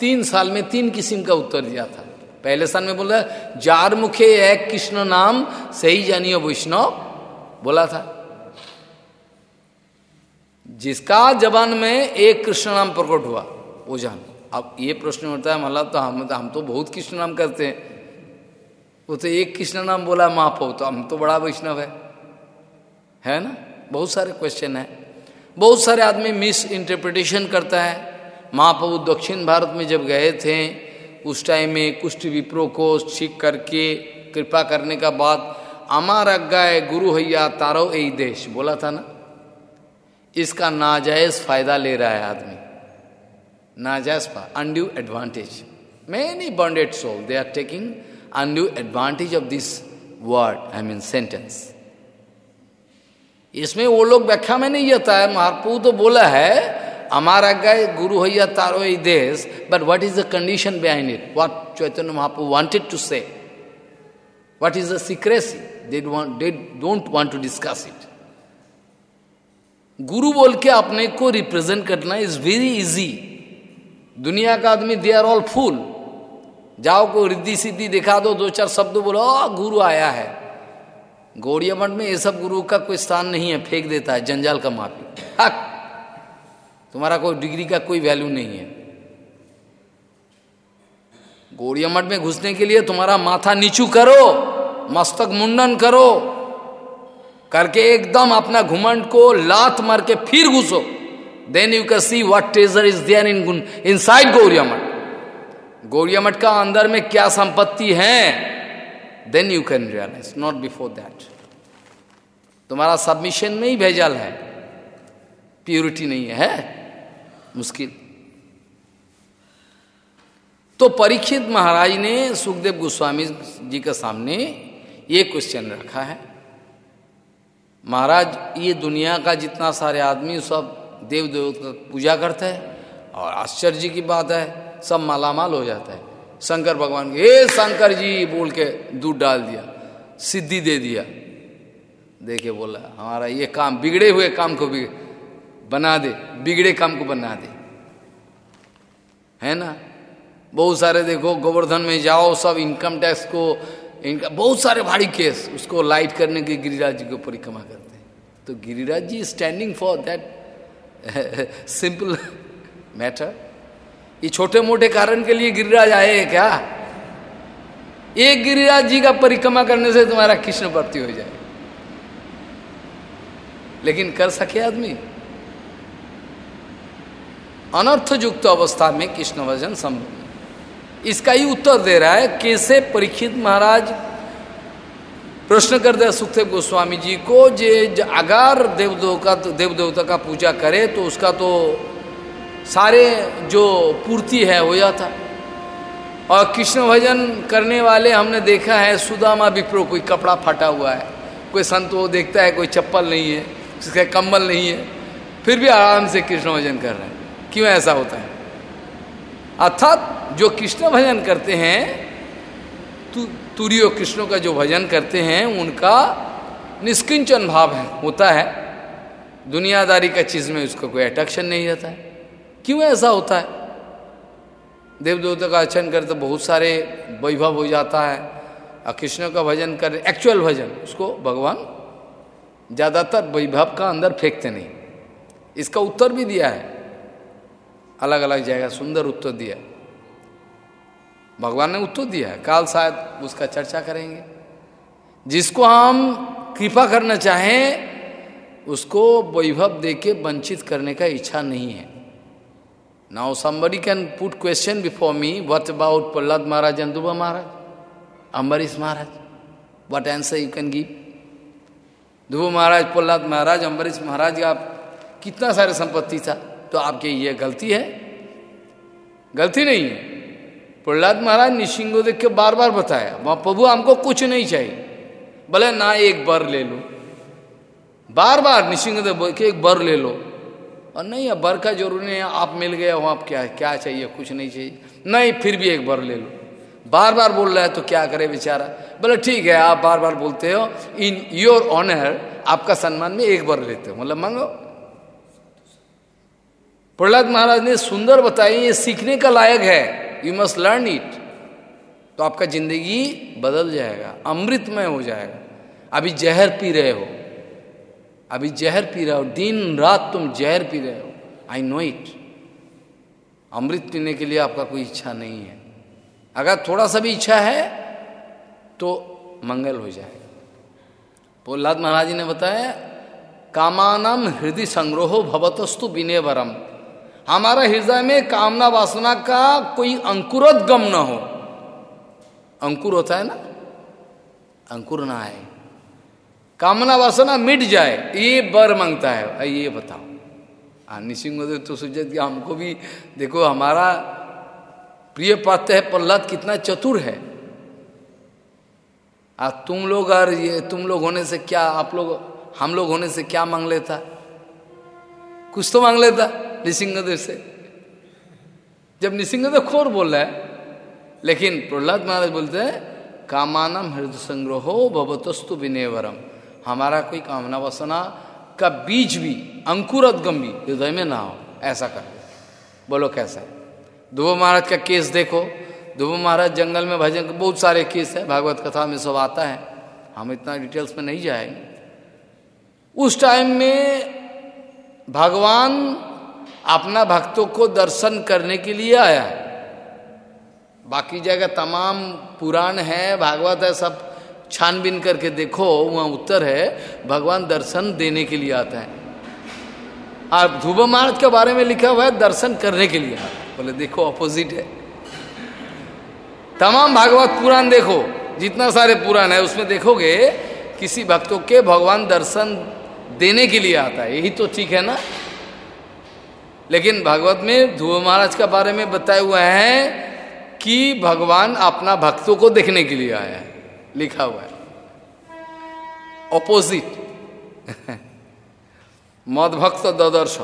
तीन साल में तीन किस्म का उत्तर दिया था। पहले साल में बोला, जार मुखे एक कृष्ण नाम, सही जानियो वैष्णव। बोला था। जिसका जबान में एक कृष्ण नाम प्रकट हुआ, वो जान। अब ये प्रश्न होता है मतलब तो हम हम तो बहुत कृष्ण नाम करते हैं। वो तो एक कृष्ण नाम बोला महाप्रभु तो हम तो बड़ा वैष्णव है। है ना? बहुत सारे क्वेश्चन है। बहुत सारे आदमी मिस इंटरप्रिटेशन करता है। महाप्रभु दक्षिण भारत में जब गए थे, उस टाइम में कुष्ठ विप्रो को ठीक करके कृपा करने का बाद अमार अज्ञाए गुरु हैया, तारो ए देश। बोला था ना? इसका नाजायज फ़ायदा ले रहा है आदमी। नाजायज undue advantage many bonded soul they are taking undue advantage of this word I mean sentence इसमें वो लोग व्याख्या में नहीं जाता है। महाप्रभु तो बोला है, हमारा गए गुरु हैया तारो देश but what is the condition behind it what Chaitanya Mahaprabhu wanted to say what is the secrecy they don't want to discuss it गुरु बोल के अपने को रिप्रेजेंट करना इज़ वेरी इजी दुनिया का आदमी दे आर ऑल फूल जाओ को रिद्धि सिद्धि दिखा दो दो चार शब्द बोलो गुरु आया है। गौड़िया मठ में ये सब गुरु का कोई स्थान नहीं है, फेंक देता है, जंजाल का माफ़ी। हक! तुम्हारा कोई डिग्री का कोई वैल्यू नहीं है। गौड़िया मठ में घुसने के लिए तुम्हारा माथा नीचू करो, मस्तक मुंडन करो, करके एकदम अपना घुमंड को लात मार के फिर घुसो। Then you can see what treasure is there in inside Gaudiya Math Gaudiya मठ का अंदर में क्या संपत्ति है? Then you can realise not before that तुम्हारा सबमिशन में ही भेजल है। प्योरिटी नहीं है, है? मुश्किल। तो परीक्षित महाराज ने सुखदेव गोस्वामी जी के सामने ये क्वेश्चन रखा है। महाराज ये दुनिया का जितना सारे आदमी सब देव देव का पूजा करते हैं और आश्चर्य की बात है सब मालामाल हो जाता है। शंकर भगवान हे शंकर जी, बोल के दूध डाल दिया, सिद्धि दे दिया। देखे बोला, हमारा ये काम बिगड़े हुए काम को भी बना दे, बिगड़े काम को बना दे। है ना? बहुत सारे देखो, गोवर्धन में जाओ, सब इनकम टैक्स को, इनका बहुत सारे भारी केस, उसको लाइट करने के गिरिराज जी को परिक्रमा करते हैं। तो Giriraj ji standing for that simple matter ये छोटे मोटे कारण के लिए गिरिराज आए क्या? एक गिरिराज जी का परिक्रमा करने से तुम्हारा कृष्ण भक्ति हो जाए। लेकिन कर सके आदमी? अनर्थ युक्त अवस्था में कृष्ण भजन संभव इसका ही उत्तर दे रहा है, कैसे परीक्षित महाराज? प्रश्न कर हैं सुखदेव गोस्वामी जी को, जे अगर देवदेव का देव देवता का पूजा करे तो उसका तो सारे जो पूर्ति है हो जाता। और कृष्ण भजन करने वाले हमने देखा है सुदामा विप्रो कोई कपड़ा फटा हुआ है। कोई संत वो देखता है कोई चप्पल नहीं है उसका कम्बल नहीं है। फिर भी आराम से कृष्ण भजन कर रहे हैं। क्यों ऐसा होता है? अर्थात जो कृष्ण भजन करते हैं तु, तुरियो कृष्ण का जो भजन करते हैं उनका निष्किंचन भाव है होता है। दुनियादारी का चीज़ में उसको कोई अट्रैक्शन नहीं रहता है। क्यों ऐसा होता है? देव देवता का अर्चन करे तो बहुत सारे वैभव हो जाता है। और कृष्ण का भजन कर एक्चुअल भजन, उसको भगवान ज़्यादातर वैभव का अंदर फेंकते नहीं। इसका उत्तर भी दिया है। अलग अलग जगह सुंदर उत्तर दिया भगवान ने उत्तर दिया है। काल शायद उसका चर्चा करेंगे। जिसको हम कृपा करना चाहें, उसको वैभव देके वंचित करने का इच्छा नहीं है। Now somebody can put question before me, what about Prahlad Maharaj and Dhruva Maharaj? Ambarish Maharaj? What answer you can give? ध्रुव महाराज प्रहलाद महाराज अम्बरीश महाराज का कितना सारे संपत्ति था तो आपके ये गलती है गलती नहीं है प्रहलाद महाराज निशिंगो देख के बार बार बताया वहाँ प्रभु हमको कुछ नहीं चाहिए बोले ना एक बर ले लो बार बार निशिंग देव के एक बर ले लो और नहीं, अब बर का ज़रूरी नहीं है, आप मिल गए हो आप क्या क्या चाहिए, कुछ नहीं चाहिए। नहीं, फिर भी एक बर ले लो। बार बार बोल रहा है तो क्या करे बेचारा? बोले, ठीक है, आप बार बार बोलते हो इन योर ऑनर आपका सम्मान में एक बार लेते हो। मतलब मांगो। प्रहलाद महाराज ने सुंदर बताया ये सीखने का लायक है यू मस्ट लर्न इट तो आपका ज़िंदगी बदल जाएगा, अमृतमय हो जाएगा। अभी जहर पी रहे हो अभी जहर पी रहे हो, दिन रात तुम जहर पी रहे हो। आई नो इट अमृत पीने के लिए आपका कोई इच्छा नहीं है। अगर थोड़ा सा भी इच्छा है तो मंगल हो जाएगा प्रहलाद महाराज ने बताया, कामानम हृदय संग्रहो भवतस्तु विनय वरम हमारा हृदय में कामना वासना का कोई अंकुरत गम न हो। अंकुर होता है ना? अंकुर ना आए। कामना वासना मिट जाए, ये बर माँगता है। ये बताओ। हाँ निशिंग तो सुजत हमको भी, देखो, हमारा प्रिय पात्र है, प्रहलाद कितना चतुर है। आ, तुम लोग और ये, तुम लोग होने से क्या, आप लोग, हम लोग होने से क्या मांग लेता? कुछ तो मांग लेता, निसिंहदेव से। जब निसिंहदेव खोर बोल रहा है, लेकिन प्रहलाद महाराज बोलते हैं, कामानम हृदय संग्रहो भवतस्तु विनयवरम हमारा कोई कामना वसना का बीज भी अंकुरदगम भी हृदय में ना हो। ऐसा कर बोलो कैसा है? ध्रुव महाराज का केस देखो। ध्रुव महाराज जंगल में भजन के बहुत सारे केस है, भागवत कथा में सब आता है। हम इतना डिटेल्स में नहीं जाएँगे। उस टाइम में भगवान अपना भक्तों को दर्शन करने के लिए आया बाकी जगह तमाम पुराण है, भागवत है, सब छानबीन करके देखो, वहाँ उत्तर है, भगवान दर्शन देने के लिए आता है। और ध्रुव महाराज के बारे में लिखा हुआ है, दर्शन करने के लिए। बोले, देखो अपोजिट है। तमाम भागवत पुराण देखो, जितना सारे पुराण है, उसमें देखोगे, किसी भक्तों के भगवान दर्शन देने के लिए आता है। यही तो ठीक है ना? लेकिन भागवत में ध्रुव महाराज के बारे में बताया हुआ है कि भगवान अपना भक्तों को देखने के लिए आया है। लिखा हुआ है। ऑपोजिट मद भक्त ददर्श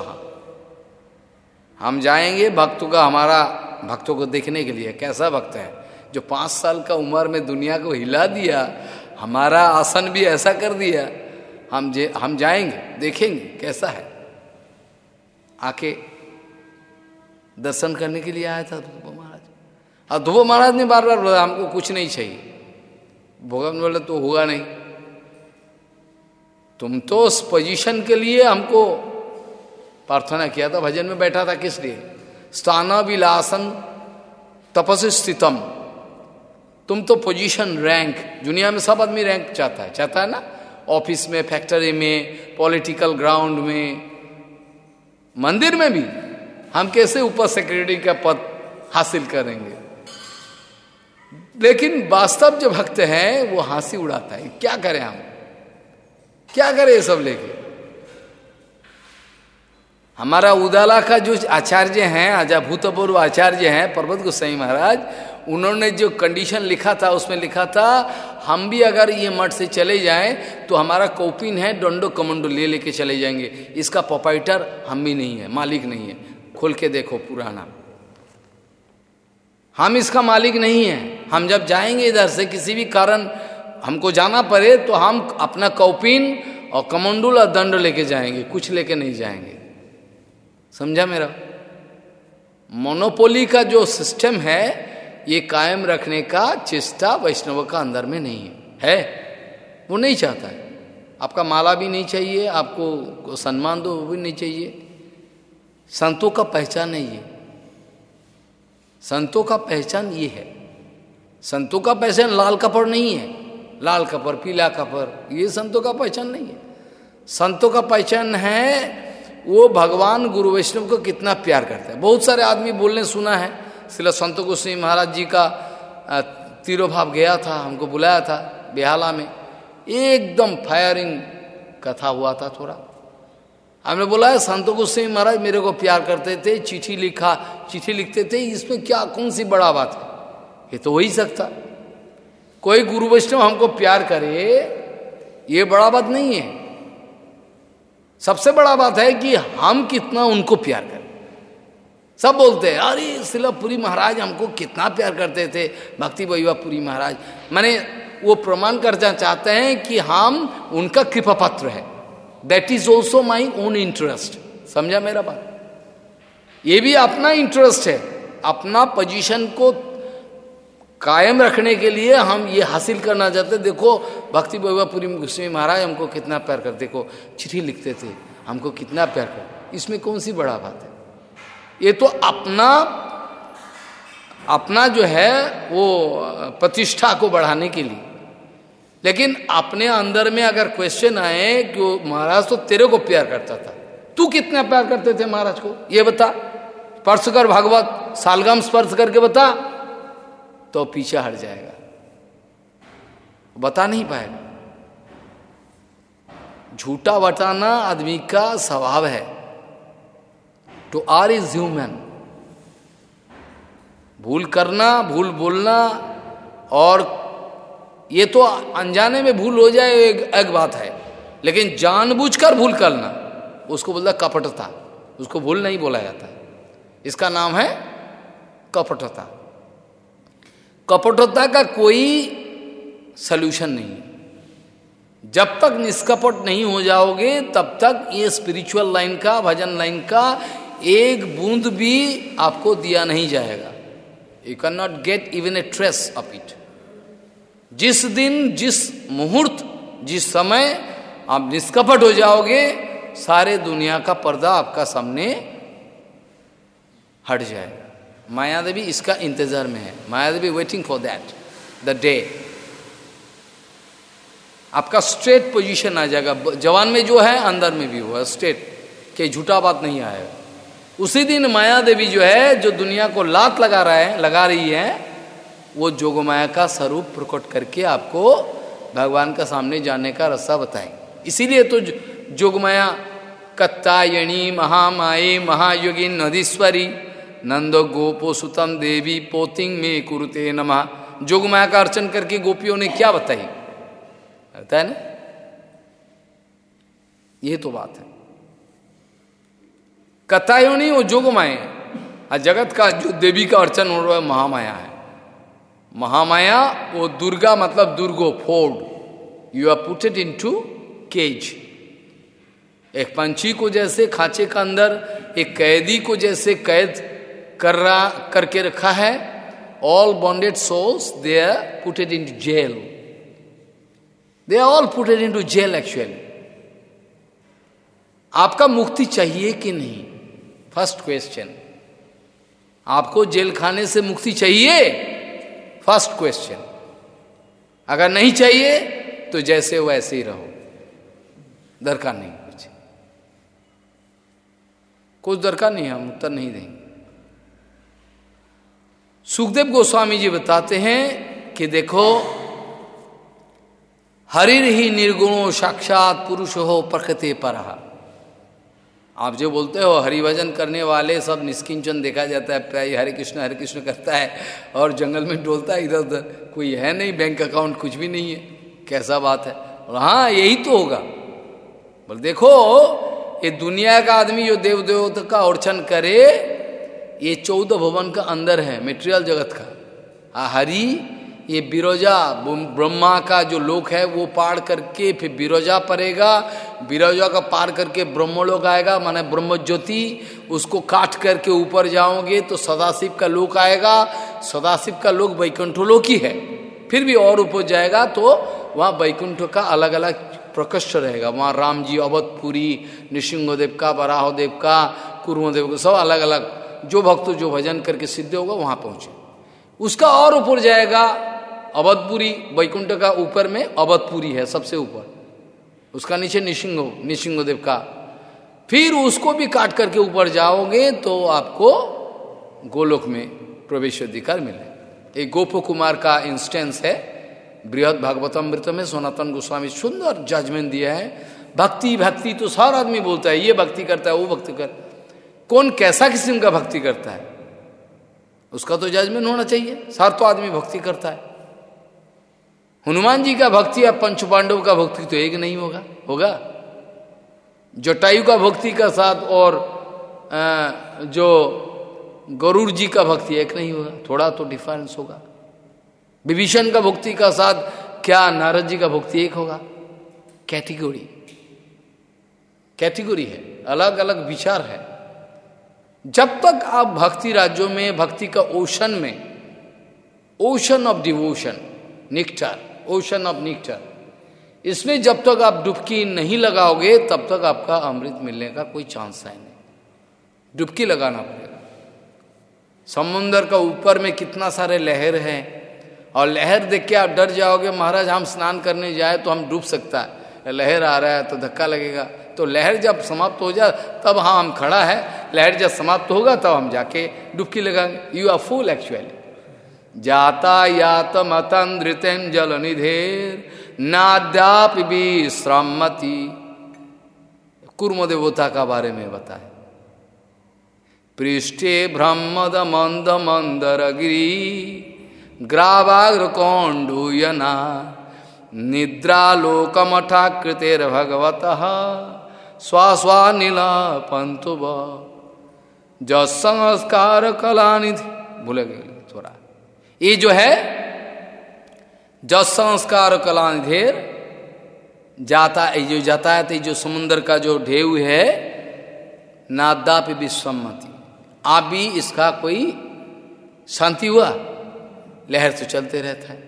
हम जाएँगे भक्तों का, हमारा भक्तों को देखने के लिए। कैसा भक्त है? जो पाँच साल का उम्र में दुनिया को हिला दिया, हमारा आसन भी ऐसा कर दिया। हम जे, हम जाएँगे, देखेंगे कैसा है। आके दर्शन करने के लिए आया था ध्रुव महाराज। और ध्रुव महाराज ने बार बार बोला, हमको कुछ नहीं चाहिए। भगवान बोले तो होगा नहीं। तुम तो उस पोजीशन के लिए हमको प्रार्थना किया था, भजन में बैठा था किस लिए? स्थाना विलासन तपस स्थितम तुम तो पोजीशन रैंक दुनिया में सब आदमी रैंक चाहता है। चाहता है ना? ऑफ़िस में फैक्ट्री में पॉलिटिकल ग्राउंड में, मंदिर में भी। हम कैसे ऊपर सेक्रेटरी का पद हासिल करेंगे? लेकिन वास्तव जो भक्त है, वो हँसी उड़ाता है। क्या करें हम? क्या करें ये सब लेके? हमारा उदाला का जो आचार्य हैं, आजा भूतपूर्व आचार्य हैं पर्वत गोसाई महाराज, उन्होंने जो कंडीशन लिखा था, उसमें लिखा था, हम भी अगर ये मठ से चले जाएँ तो हमारा कौपिन है, डोंडो कमंडो ले लेके चले जाएँगे। इसका प्रोपाइटर हम भी नहीं है, मालिक नहीं है। खोल के देखो पुराना। हम इसका मालिक नहीं है। हम जब जाएँगे इधर से किसी भी कारण हमको जाना पड़े तो हम अपना कौपिन और कमंडुल और दंड लेके जाएँगे, कुछ लेके नहीं जाएँगे। समझा मेरा? मोनोपोली का जो सिस्टम है, ये कायम रखने का चेष्टा वैष्णव का अंदर में नहीं है। है? वो नहीं चाहता है। आपका माला भी नहीं चाहिए, आपको सम्मान दो, वो भी नहीं चाहिए। संतों का पहचान नहीं है। संतों का पहचान ये है। संतों का पहचान लाल कपड़ नहीं है। लाल कपड़, पीला कपड़, ये संतों का पहचान नहीं है। संतों का पहचान है, वो भगवान गुरु वैष्णव को कितना प्यार करते हैं। बहुत सारे आदमी बोलने सुना है, सिला संत गोस्वी महाराज जी का तिरोभाव गया था, हमको बुलाया था बेहाला में। एकदम फायरिंग कथा हुआ था थोड़ा। हमने बोला है संत गोस्वामी महाराज मेरे को प्यार करते थे, चिट्ठी लिखा, चिट्ठी लिखते थे, इसमें क्या, कौन सी बड़ा बात है? ये तो हो ही सकता कोई गुरु वैष्णव हमको प्यार करे, ये बड़ा बात नहीं है। सबसे बड़ा बात है कि हम कितना उनको प्यार करें। सब बोलते हैं, अरे सिलापुरी महाराज हमको कितना प्यार करते थे, भक्ति पुरी महाराज। मैंने वो प्रमाण करना चाहते हैं कि हम उनका कृपा पात्र है। That is also my own interest समझा मेरा बात? ये भी अपना इंटरेस्ट है। अपना पोजीशन को कायम रखने के लिए हम ये हासिल करना चाहते देखो, भक्ति पूरी गोस्वामी महाराज हमको कितना प्यार कर देखो, चिट्ठी लिखते थे, हमको कितना प्यार कर। इसमें कौन सी बड़ा बात है? ये तो अपना अपना जो है, वो प्रतिष्ठा को बढ़ाने के लिए। लेकिन अपने अंदर में अगर क्वेश्चन आए कि महाराज तो तेरे को प्यार करता था। तू कितना प्यार करते थे महाराज को? ये बता। स्पर्श कर, भागवत, सालगम स्पर्श करके बता। तो पीछे हट जाएगा। बता नहीं पाएगा झूठा बताना आदमी का स्वभाव है। टू आर इज़ ह्यूमन भूल करना भूल बोलना और ये तो अनजाने में भूल हो जाए एक, एक बात है। लेकिन जानबूझकर भूल करना उसको बोलता कपटता। उसको भूल नहीं बोला जाता। इसका नाम है कपटता। कपटता का कोई सल्यूशन नहीं जब तक निष्कपट नहीं हो जाओगे, तब तक ये स्पिरिचुअल लाइन का, भजन लाइन का एक बूंद भी आपको दिया नहीं जाएगा। You can not get even a trace of it जिस दिन, जिस मुहूर्त, जिस समय आप निष्कपट हो जाओगे, सारे दुनिया का पर्दा आपका सामने हट जाएगा। माया देवी इसका इंतज़ार में है। Maya Devi waiting for that the day आपका स्ट्रेट पोजीशन आ जाएगा। जवान में जो है, अंदर में भी हुआ। स्ट्रेट के झूठा बात नहीं आएगा उसी दिन माया देवी जो है, जो दुनिया को लात लगा रहा है, लगा रही है, वो जोगमाया का स्वरूप प्रकट करके आपको भगवान का सामने जाने का रास्ता बताएँगे। इसीलिए तो जोगमाया कत्तायणी महामाई महायोगी, नदीश्वरी नंद गोपो सुतम देवी पोतिंग में कुरुते नमा। जोगमाया का अर्चन करके गोपियों ने क्या बताई? बताया ना? ये तो बात है। कथायोनी वो जोग जोगमाए जगत का जो देवी का अर्चन हो रहा है, महामाया है। महामाया, वो दुर्गा मतलब दुर्गो, fort. You are puted into cage एक पंछी को जैसे खांचे का अंदर, एक कैदी को जैसे कैद कर रहा करके रखा है। All bonded souls they are puted in jail they are all puted into jail actually आपका मुक्ति चाहिए कि नहीं? फ़र्स्ट क्वेश्चन आपको जेल खाने से मुक्ति चाहिए? फ़र्स्ट क्वेश्चन अगर नहीं चाहिए तो जैसे वैसे ही रहो। दरकार नहीं कुछ। कुछ दरकार नहीं, हम उत्तर नहीं देंगे। सुखदेव गोस्वामी जी बताते हैं कि देखो हरिर ही निर्गुणो साक्षात पुरुष हो प्रकृति पर। आप जो बोलते हो हरिभजन करने वाले सब निष्किंचन देखा जाता है, प्राय हरे कृष्ण हरे कृष्ण करता है, और जंगल में डोलता है इधर उधर कोई है नहीं, बैंक अकाउंट कुछ भी नहीं है, कैसा बात है? हाँ यही तो होगा। बोल, देखो, ये दुनिया का आदमी जो देव देवता का अर्चन करे ये चौदह भवन का अंदर है मेटेरियल जगत का। हाँ हरि, ये बिरोजा, ब्रह्मा का जो लोक है, वो पार करके फिर बिरोजा पड़ेगा। बिरोजा का पार करके ब्रह्मलोक आएगा, माने ब्रह्म ज्योति उसको काट करके ऊपर जाओगे तो सदाशिव का लोक आएगा। सदाशिव का लोक वैकुंठलोक ही है। फिर भी और ऊपर जाएगा तो वहाँ वैकुंठ का अलग अलग प्रकृष्ट रहेगा। वहाँ राम जी अवधपुरी नृसिंहदेव का बराहदेव का कुरुदेव का, सब अलग अलग जो भक्त जो भजन करके सिद्ध होगा, वहाँ पहुँचे। उसका और ऊपर जाएगा अवधपुरी, वैकुंठ का ऊपर में अवधपुरी है, सबसे ऊपर। उसका नीचे निशिंगो, निशिंगदेव का। फिर उसको भी काट करके ऊपर जाओगे तो आपको गोलोक में प्रवेश अधिकार मिले। एक गोप कुमार का इंस्टेंस है, बृहद भागवतम मृत में सोनातन गोस्वामी सुंदर जजमेंट दिया है। भक्ति भक्ति तो सारा आदमी बोलता है, ये भक्ति करता है, वो भक्ति कर। कौन कैसा किस्म का भक्ति करता है? उसका तो जजमेंट होना चाहिए। सार तो आदमी भक्ति करता है। हनुमान जी का भक्ति या पंच पांडव का भक्ति तो एक नहीं होगा। होगा? जटायु का भक्ति का साथ और जो गरुड़ जी का भक्ति एक नहीं होगा। थोड़ा तो डिफरेंस होगा। विभीषण का भक्ति का साथ क्या नारद जी का भक्ति एक होगा? कैटेगरी कैटेगरी है। अलग अलग विचार है। जब तक आप भक्ति राज्यों में, भक्ति का ओशन में, ocean of devotion nectar ocean of nectar इसमें जब तक आप डुबकी नहीं लगाओगे, तब तक आपका अमृत मिलने का कोई चांस है नहीं। डुबकी लगाना पड़ेगा। समुन्दर का ऊपर में कितना सारे लहर हैं, और लहर देख के आप डर जाओगे, महाराज, हम स्नान करने जाए तो हम डूब सकता है। लहर आ रहा है तो धक्का लगेगा। तो लहर जब समाप्त हो जाए तब हाँ हम खड़ा है। लहर जब समाप्त होगा, तब हम जाके डुबकी लगाएँगे। यू आर फुल एक्चुअली जाता यात मतंद्रितेम जल निधेर नाद्याप विश्रामती कुर्म देवता का बारे में बताए। पृष्ठे ब्रह्मद मंद मंदर गिरी ग्रावाग्र कौंडूयना भगवत स्वास्वानिला पंतु संस्कार कला निधि भूल गए, थोड़ा। ये जो है जस संस्कार कला निधेर जाता, ये जो जाता है जो समुन्द्र का जो ढेव है, नादापि विश्वमति आप भी इसका कोई शांति हुआ? लहर तो चलते रहता है।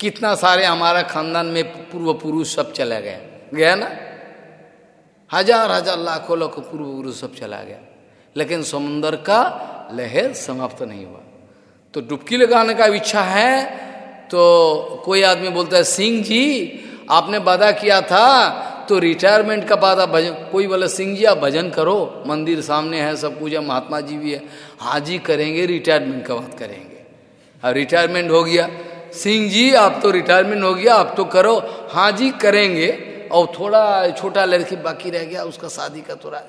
कितना सारे हमारा खानदान में पूर्व पुरुष सब चला गया गया ना? हज़ार हज़ार लाखों लाखों पूर्व पुरुष सब चला गया। लेकिन समुन्दर का लहर समाप्त नहीं हुआ। तो डुबकी लगाने का इच्छा है तो कोई आदमी बोलता है, सिंह जी, आपने वादा किया था तो रिटायरमेंट का बाद भजन कोई बोला, सिंह जी, आप भजन करो, मंदिर सामने है, सब पूजा, महात्मा जी भी है। हाँ जी, करेंगे रिटायरमेंट का बात करेंगे। अब रिटायरमेंट हो गया। सिंह जी, आप तो रिटायरमेंट हो गया, आप तो करो। हाँ जी, करेंगे। और थोड़ा छोटा लड़की बाकी रह गया उसका शादी का थोड़ा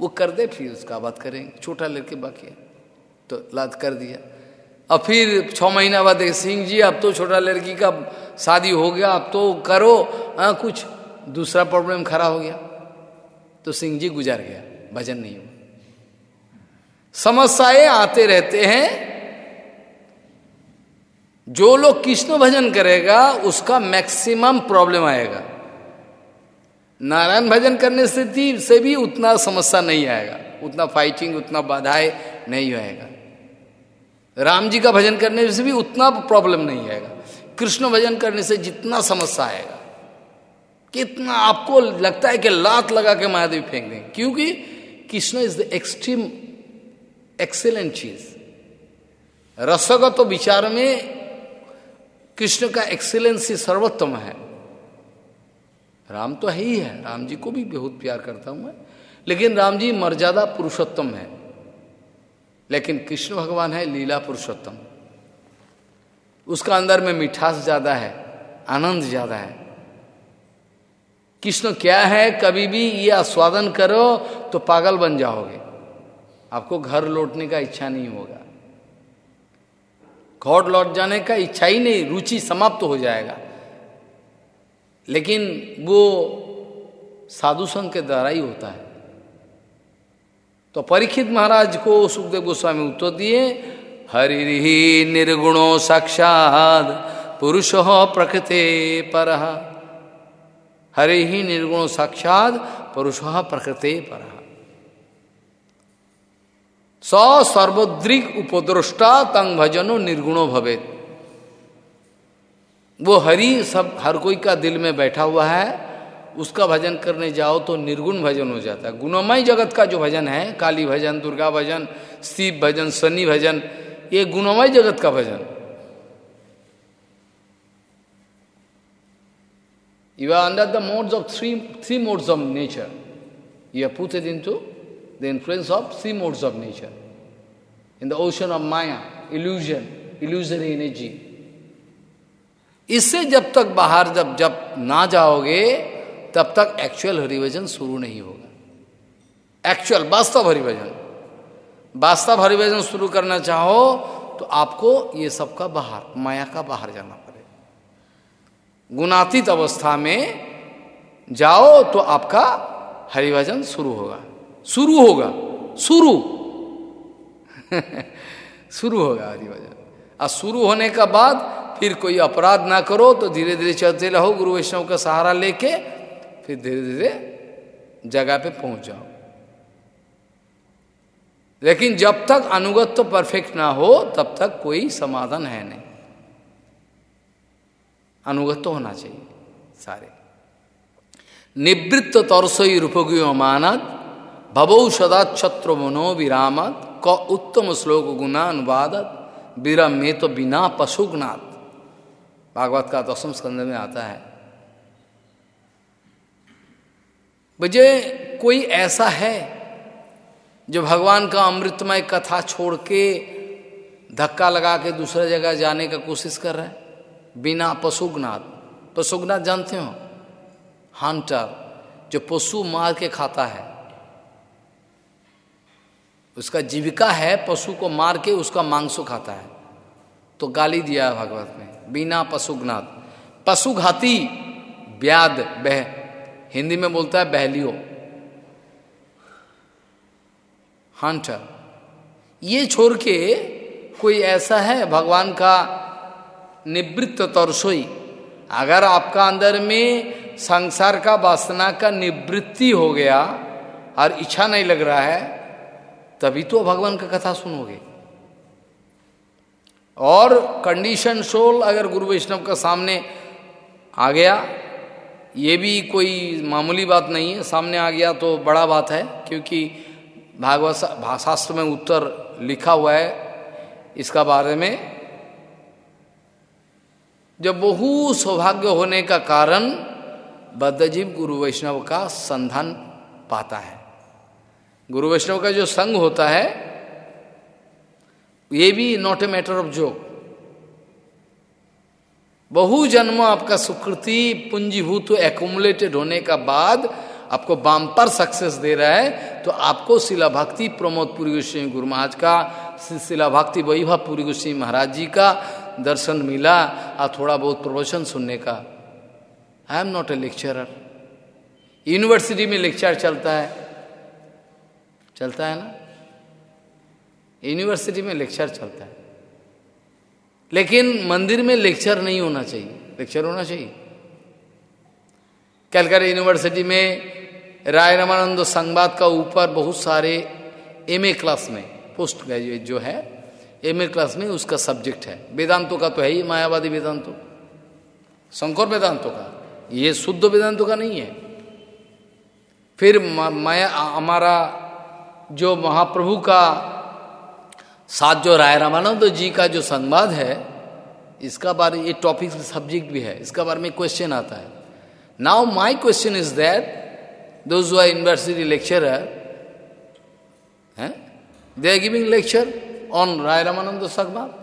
वो कर दे फिर उसका बात करेंगे। छोटा लड़के बाकी है तो लाद कर दिया। और फिर छ महीना बाद सिंह जी अब तो छोटा लड़की का शादी हो गया अब तो करो आ, कुछ दूसरा प्रॉब्लम खड़ा हो गया। तो सिंह जी गुजर गया भजन नहीं हुआ। समस्याएँ आते रहते हैं जो लोग कृष्ण भजन करेगा उसका मैक्सिमम प्रॉब्लम आएगा। नारायण भजन करने से से भी उतना समस्या नहीं आएगा। उतना फाइटिंग उतना बाधाएँ नहीं आएगा। राम जी का भजन करने से भी उतना प्रॉब्लम नहीं आएगा। कृष्ण भजन करने से जितना समस्या आएगा। कितना आपको लगता है कि लात लगा के महादेव फेंक दें क्योंकि Krishna is the extreme excellent चीज़ रसगत तो विचार में कृष्ण का एक्सेलेंसी सर्वोत्तम है। राम तो है ही है, राम जी को भी बहुत प्यार करता हूँ मैं। लेकिन राम जी मर्यादा पुरुषोत्तम है। लेकिन कृष्ण भगवान है लीला पुरुषोत्तम। उसका अंदर में मिठास ज़्यादा है, आनंद ज़्यादा है। कृष्ण क्या है, कभी भी ये आस्वादन करो तो पागल बन जाओगे। आपको घर लौटने का इच्छा नहीं होगा। घर लौट जाने का इच्छा ही नहीं, रुचि समाप्त तो हो जाएगा। लेकिन वो साधु संघ के द्वारा ही होता है। तो परीक्षित महाराज को सुखदेव गोस्वामी उत्तर दिए, हरि निर्गुणो साक्षात पुरुष प्रकृति पर। हरि ही निर्गुण साक्षात पुरुष प्रकृति पर। सर्वद्रिक उपद्रष्टा तंग भजनो निर्गुणो भवेत। वो हरि सब, हर कोई का दिल में बैठा हुआ है, उसका भजन करने जाओ तो निर्गुण भजन हो जाता है। गुणमय जगत का जो भजन है, काली भजन, दुर्गा भजन, शिव भजन, शनि भजन, ये गुणमय जगत का भजन। You are under the modes of three three modes of nature you are push in to the influence of three modes of nature in the ocean of maya illusion illusory energy इससे जब तक बाहर जब जब ना जाओगे, तब तक एक्चुअल हरिभजन शुरू नहीं होगा। एक्चुअल वास्तव हरिभजन। वास्तव हरिभजन शुरू करना चाहो तो आपको ये सबका बाहर, माया का बाहर जाना पड़ेगा। गुणातीत अवस्था में जाओ तो आपका हरिभजन शुरू होगा। शुरू होगा। शुरू। शुरू होगा हरिभजन। और शुरू होने का बाद फिर कोई अपराध ना करो तो धीरे धीरे चलते रहो, गुरु वैष्णव का सहारा लेके फिर धीरे धीरे जगह पे पहुँच जाओ। लेकिन जब तक अनुगत तो परफेक्ट ना हो, तब तक कोई समाधान है नहीं। अनुगत तो होना चाहिए सारे। निवृत्त तरसई रूपगुयो मानद भवौ सदा छत्र मनो विरामत, क उत्तम श्लोक गुणानुवादत, विरम तो बिना पशुगनाथ भागवत का दसम स्कंद में आता है। मुझे कोई ऐसा है जो भगवान का अमृतमय कथा छोड़ के धक्का लगा के दूसरा जगह जाने का कोशिश कर रहा है? बिना पशुगनाथ पशुगनाथ जानते हो? हंटर, जो पशु मार के खाता है। उसका जीविका है, पशु को मार के उसका मांसो खाता है। तो गाली दिया है भागवत में। बिना पशुघ्नात। पशुघाती व्याद बह, हिंदी में बोलता है बहलियो। हंटर। ये छोड़ के कोई ऐसा है भगवान का निवृत्त तरसोई? अगर आपका अंदर में संसार का वासना का निवृत्ति हो गया और इच्छा नहीं लग रहा है, तभी तो भगवान का कथा सुनोगे। और कंडीशन सोल अगर गुरु वैष्णव का सामने आ गया, ये भी कोई मामूली बात नहीं है। सामने आ गया तो बड़ा बात है, क्योंकि भागवत शास्त्र में उत्तर लिखा हुआ है इसका बारे में। जब बहु सौभाग्य होने का कारण बद्धजीव गुरु वैष्णव का संधान पाता है। गुरु वैष्णव का जो संग होता है ये भी not a matter of joke बहु जन्म आपका सुकृति पूंजीभूत एकुमुलेटेड होने का बाद आपको बाम्पर सक्सेस दे रहा है तो आपको शिला भक्ति प्रमोद पुरी गुरु महाराज का शिला भक्ति वैभव पुरी महाराज जी का दर्शन मिला और थोड़ा बहुत प्रवचन सुनने का। I am not a lecturer university में लेक्चर चलता है। चलता है ना? यूनिवर्सिटी में लेक्चर चलता है। लेकिन मंदिर में लेक्चर नहीं होना चाहिए। लेक्चर होना चाहिए। कैलकाटा यूनिवर्सिटी में राय रामानंद संवाद का ऊपर बहुत सारे एमए क्लास में पोस्ट ग्रेजुएट जो है एमए क्लास में उसका सब्जेक्ट है। वेदांतों का तो है ही, मायावादी वेदांतों। शंकर वेदांतों का। ये शुद्ध वेदांतों का नहीं है। फिर माया हमारा जो महाप्रभु का साथ जो राय रामानंद जी का जो संवाद है, इसका बारे, ये टॉपिक सब्जेक्ट भी है, इसका बारे में क्वेश्चन आता है। Now my question is that those are university lecturer हैं they are giving lecture on Rai Ramananda Samvad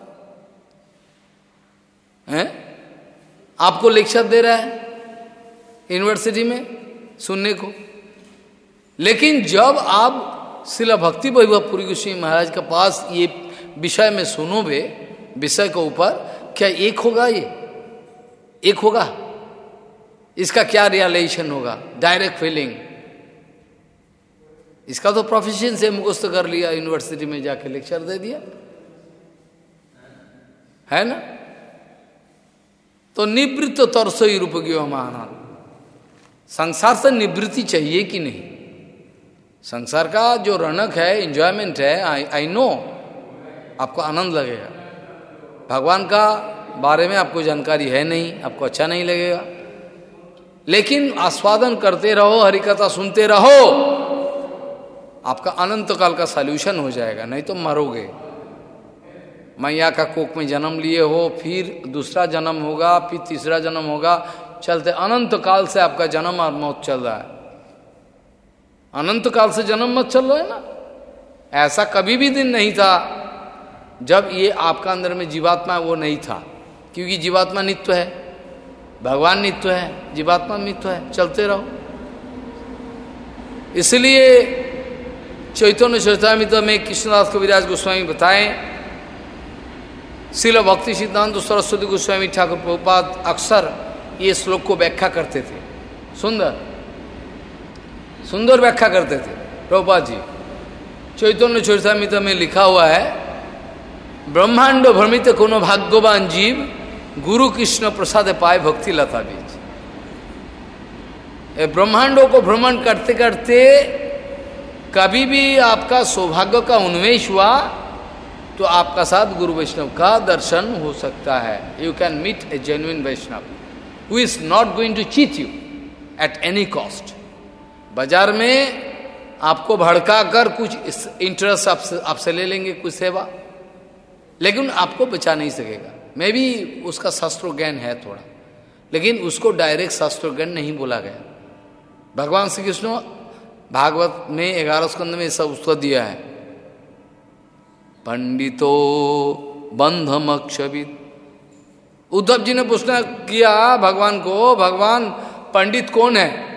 हैं? आपको लेक्चर दे रहा है यूनिवर्सिटी में, सुनने को। लेकिन जब आप शिला भक्ति वैभवपुरी गोस्वामी महाराज के पास ये विषय में सुनोगे विषय के ऊपर, क्या एक होगा ये? एक होगा? इसका क्या रियलाइजेशन होगा? डायरेक्ट फीलिंग इसका तो प्रोफेशन से मुखस्त कर लिया यूनिवर्सिटी में जाके लेक्चर दे दिया। है ना? तो निवृत्त तरसोई रूप गयो महाना संसार से निवृत्ति चाहिए कि नहीं? संसार का जो रनक है इंजॉयमेंट है आई आई नो आपको आनंद लगेगा। भगवान का बारे में आपको जानकारी है नहीं, आपको अच्छा नहीं लगेगा। लेकिन आस्वादन करते रहो, हरिकथा सुनते रहो, आपका अनंत काल का सॉल्यूशन हो जाएगा, नहीं तो मरोगे। मैया का कोक में जन्म लिए हो, फिर दूसरा जन्म होगा, फिर तीसरा जन्म होगा, चलते अनंत काल से आपका जन्म और मौत चल रहा है। अनंत काल से जन्म मत चल रहा है ना। ऐसा कभी भी दिन नहीं था जब ये आपका अंदर में जीवात्मा वो नहीं था। क्योंकि जीवात्मा नित्य है। भगवान नित्य है, जीवात्मा नित्य है, चलते रहो। इसलिए चैतन्य चरितमित में कृष्णदास कविराज गोस्वामी बताएँ शिल भक्ति सिद्धांत सरस्वती गोस्वामी ठाकुर प्रभुपाद अक्सर ये श्लोक को व्याख्या करते थे। सुंदर। सुंदर व्याख्या करते थे। प्रभुपाद जी, चैतन्य चरितमित में लिखा हुआ है, ब्रह्मांड भ्रमित कोनो भाग्यवान जीव गुरु कृष्ण प्रसाद पाए भक्ति लता बीज। ब्रह्मांडों को भ्रमण करते करते कभी भी आपका सौभाग्य का उन्मेष हुआ तो आपका साथ गुरु वैष्णव का दर्शन हो सकता है। You can meet a genuine Vaishnava who is not going to cheat you at any cost बाज़ार में आपको भड़का कर कुछ इंटरेस्ट आपसे आपसे ले लेंगे कुछ सेवा। लेकिन आपको बचा नहीं सकेगा। मैं भी उसका शास्त्रो ज्ञान है थोड़ा। लेकिन उसको डायरेक्ट शास्त्रो ज्ञान नहीं बोला गया। भगवान श्री कृष्ण भागवत में ग्यारह स्कंद में सब उसको दिया है। पंडितो बंधमक्षविद। उद्धव जी ने पूछना किया भगवान को, भगवान पंडित कौन है?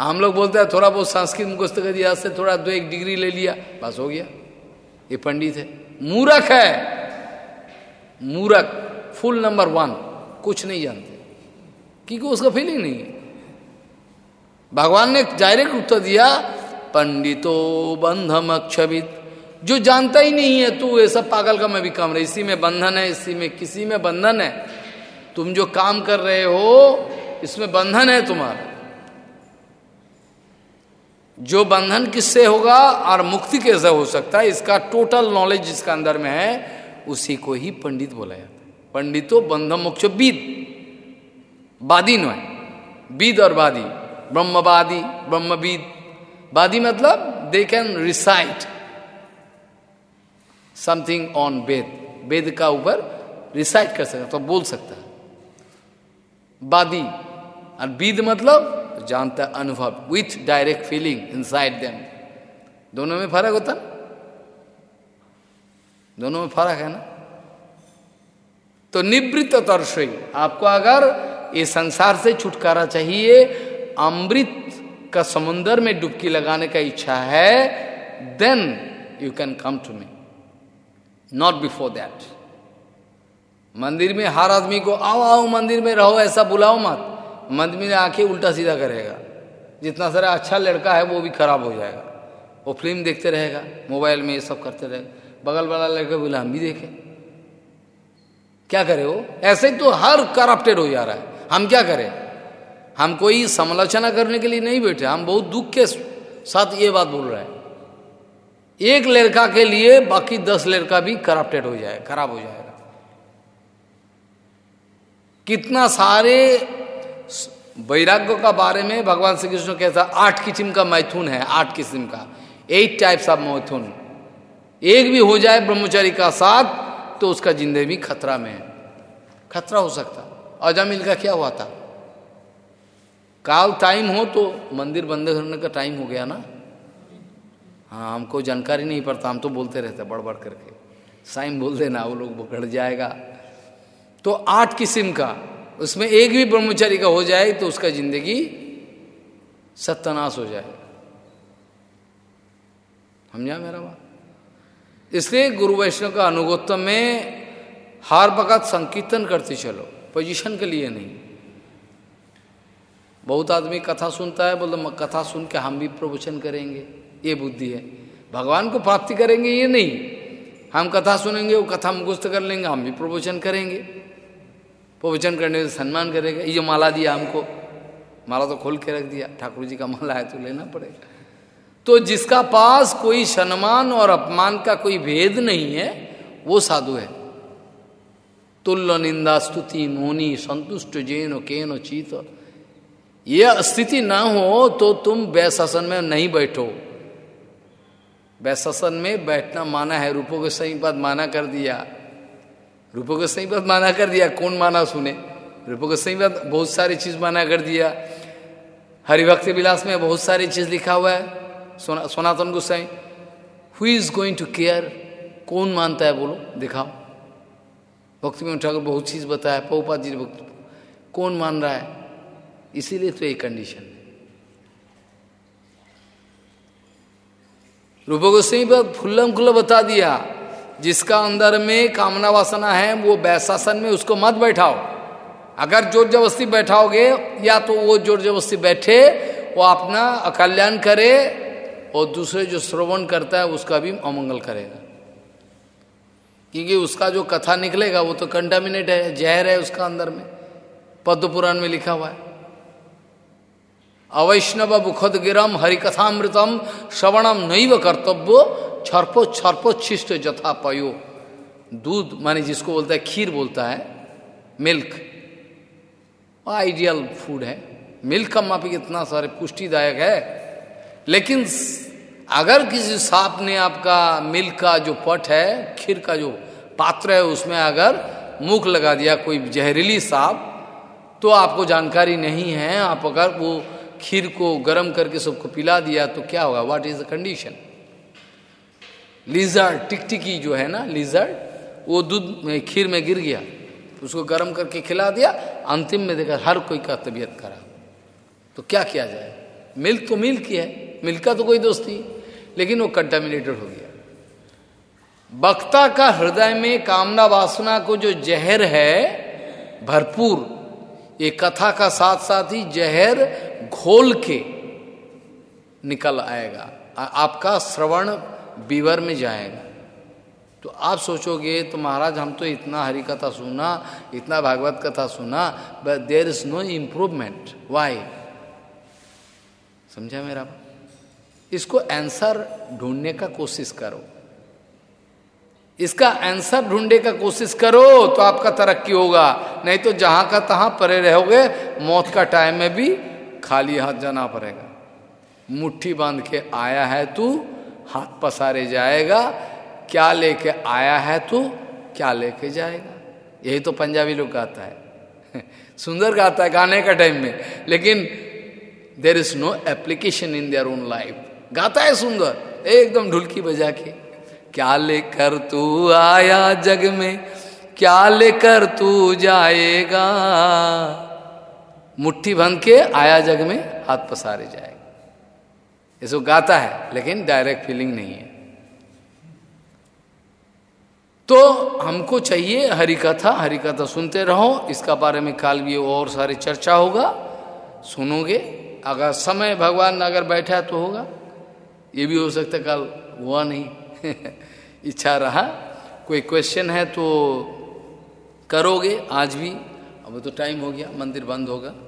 हम लोग बोलते हैं, थोड़ा बहुत संस्कृत मुखस्त कर दिया से थोड़ा दो एक डिग्री ले लिया। बस हो गया। ये पंडित है। मूरख है। मूरख, फुल नंबर वन। कुछ नहीं जानते। क्योंकि उसका फीलिंग नहीं है। भगवान ने डायरेक्ट उत्तर दिया, पंडितो बंधम अक्षवित। जो जानता ही नहीं है, तू ये सब पागल का मैं भी काम रहे। इसी में बंधन है, इसी में, किसी में बंधन है। तुम जो काम कर रहे हो, इसमें बंधन है तुम्हारा। जो बंधन किससे होगा और मुक्ति कैसे हो सकता है, इसका टोटल नॉलेज जिसका अंदर में है, उसी को ही पंडित बोला जाता है। पंडितो मोक्ष बीद। बादी नो बीद और बादी। ब्रह्मवादी ब्रह्मवीद वादी मतलब they can recite something on Veda. वेद का ऊपर रिसाइट कर सकता तो बोल सकता है। वादी और बीद मतलब जानता अनुभव with direct feeling inside them दोनों में फ़र्क होता ना? दोनों में फ़र्क है ना? तो निवृत्त तर्शई आपको अगर ये संसार से छुटकारा चाहिए, अमृत का समुन्दर में डुबकी लगाने का इच्छा है then you can come to me not before that मंदिर में हर आदमी को आओ आओ मंदिर में रहो, ऐसा बुलाओ मत। मंदिर में आके उल्टा सीधा करेगा। जितना सारा अच्छा लड़का है, वो भी खराब हो जाएगा। वो फ़िल्म देखते रहेगा, मोबाइल में ये सब करते रहेगा। बगल वाला लड़का बोला, हम भी देखें। क्या करे वो? ऐसे तो हर करप्टेड हो जा रहा है। हम क्या करें? हम कोई समालोचना करने के लिए नहीं बैठे। हम बहुत दुख के साथ ये बात बोल रहे हैं। एक लड़का के लिए बाकी दस लड़का भी करप्टेड हो जाए, खराब हो जाएगा। कितना सारे वैराग्य का बारे में भगवान श्री कृष्ण कहता, आठ किस्म का मैथुन है, आठ किस्म का। एट टाइप्स ऑफ़ मैथुन। एक भी हो जाए ब्रह्मचारी का साथ तो उसका ज़िंदगी खतरा में है। खतरा हो सकता। अजामिल का क्या हुआ था? काल टाइम हो तो मंदिर बंद करने का टाइम हो गया ना। हाँ हमको जानकारी नहीं पड़ता, हम तो बोलते रहते बढ़ बढ़ करके। साइन बोल देना, वो लोग पकड़ जाएगा। तो आठ किस्म का। उसमें एक भी ब्रह्मचारी का हो जाए तो उसका ज़िंदगी सत्यानाश हो जाए। समझा मेरा बात? इसलिए गुरु वैष्णव का अनुगोत्तम में हर वक़्त संकीर्तन करते चलो पोजीशन के लिए नहीं। बहुत आदमी कथा सुनता है, बोलते कथा सुन के हम भी प्रवचन करेंगे। ये बुद्धि है। भगवान को प्राप्ति करेंगे ये नहीं। हम कथा सुनेंगे, वो कथा मुगस्त कर लेंगे, हम भी प्रवचन करेंगे। प्रवचन करने से सम्मान करेगा, ये जो माला दिया हमको, माला तो खोल के रख दिया, ठाकुर जी का माला है तो लेना पड़ेगा। तो जिसका पास कोई सम्मान और अपमान का कोई भेद नहीं है, वो साधु है। तुल्य निंदा स्तुति मोनी संतुष्ट जैन केनो चीत। ये स्थिति ना हो तो तुम वैशासन में नहीं बैठो। वैशासन में बैठना माना है, रूपों के सही पद माना कर दिया। रूपों सही पद माना कर दिया, कौन माना सुने रूपों सही पद बहुत सारी चीज़ माना कर दिया। हरिभक्ति विलास में बहुत सारी चीज़ लिखा हुआ है, सोना, Sanatan Gosai who is going to care कौन मानता है बोलो, दिखाओ। भक्ति में ठाकुर बहुत चीज़ बताया पहुपा जी ने कौन मान रहा है? इसीलिए तो ये कंडीशन रूप गोस्वामी पर फुल्लम खुल्ला बता दिया। जिसका अंदर में कामना वासना है, वो वैशासन में उसको मत बैठाओ। अगर ज़ोर जबरस्ती बैठाओगे, या तो वो ज़ोर जबरस्ती बैठे, वो अपना अकल्याण करे, और दूसरे जो श्रवण करता है, उसका भी अमंगल करेगा। क्योंकि उसका जो कथा निकलेगा, वो तो कंटामिनेट है, जहर है उसका अंदर में। पद्म पुराण में लिखा हुआ है। अवैष्णव बुखद गिरम हरिकथामृतम, श्रवणम नैव कर्तव्य छर्पो छर्पो छिष्ट जथा पयो। दूध, माने जिसको बोलता है, खीर बोलता है, मिल्क। आइडियल फ़ूड है। मिल्क का माफ़ी कितना सारे पुष्टिदायक है। लेकिन अगर किसी सांप ने आपका मिल्क का जो पट है, खीर का जो पात्र है, उसमें अगर मुख लगा दिया कोई जहरीली सांप तो आपको जानकारी नहीं है। आप अगर वो खीर को गर्म करके सबको पिला दिया तो क्या होगा? What is the condition lizard टिकटिकी जो है ना लीजर वो दूध में, खीर में गिर गया। उसको गर्म करके खिला दिया, अंतिम में देखा हर कोई का तबीयत खराब। तो क्या किया जाए? मिल्क तो मिल्क ही है, मिल्क का तो कोई दोस्ती लेकिन वो कंटामिनेटेड हो गया। वक्ता का हृदय में कामना वासना को जो जहर है, भरपूर। ये कथा का साथ साथ ही जहर घोल के निकल आएगा। आपका श्रवण बीवर में जाएगा। तो आप सोचोगे तो महाराज, हम तो इतना हरि कथा सुना, इतना भागवत कथा सुना but there is no improvement why समझा मेरा? इसको आंसर ढूँढने का कोशिश करो। इसका आंसर ढूँढने का कोशिश करो तो आपका तरक्की होगा। नहीं तो जहाँ का तहां परे रहोगे, मौत का टाइम में भी खाली हाथ जाना पड़ेगा। मुट्ठी बाँध के आया है तू हाथ पसारे जाएगा, क्या लेके आया है तू, क्या लेके जाएगा? यही तो पंजाबी लोग गाता है। सुंदर गाता है गाने का टाइम में। लेकिन there is no application in their own life गाता है सुंदर, एकदम ढुलकी बजा के। क्या लेकर तू आया जग में? क्या लेकर तू जाएगा? मुट्ठी बंध के आया जग में, हाथ पसारे जाएगा। इसको गाता है, लेकिन डायरेक्ट फीलिंग नहीं है। तो हमको चाहिए हरि कथा हरि कथा सुनते रहो, इसका बारे में काल भी और सारी चर्चा होगा, सुनोगे, अगर समय भगवान अगर बैठा तो होगा। ये भी हो सकता कल हुआ नहीं, इच्छा रहा। कोई क्वेश्चन है तो करोगे, आज भी। अब तो टाइम हो गया, मंदिर बंद होगा।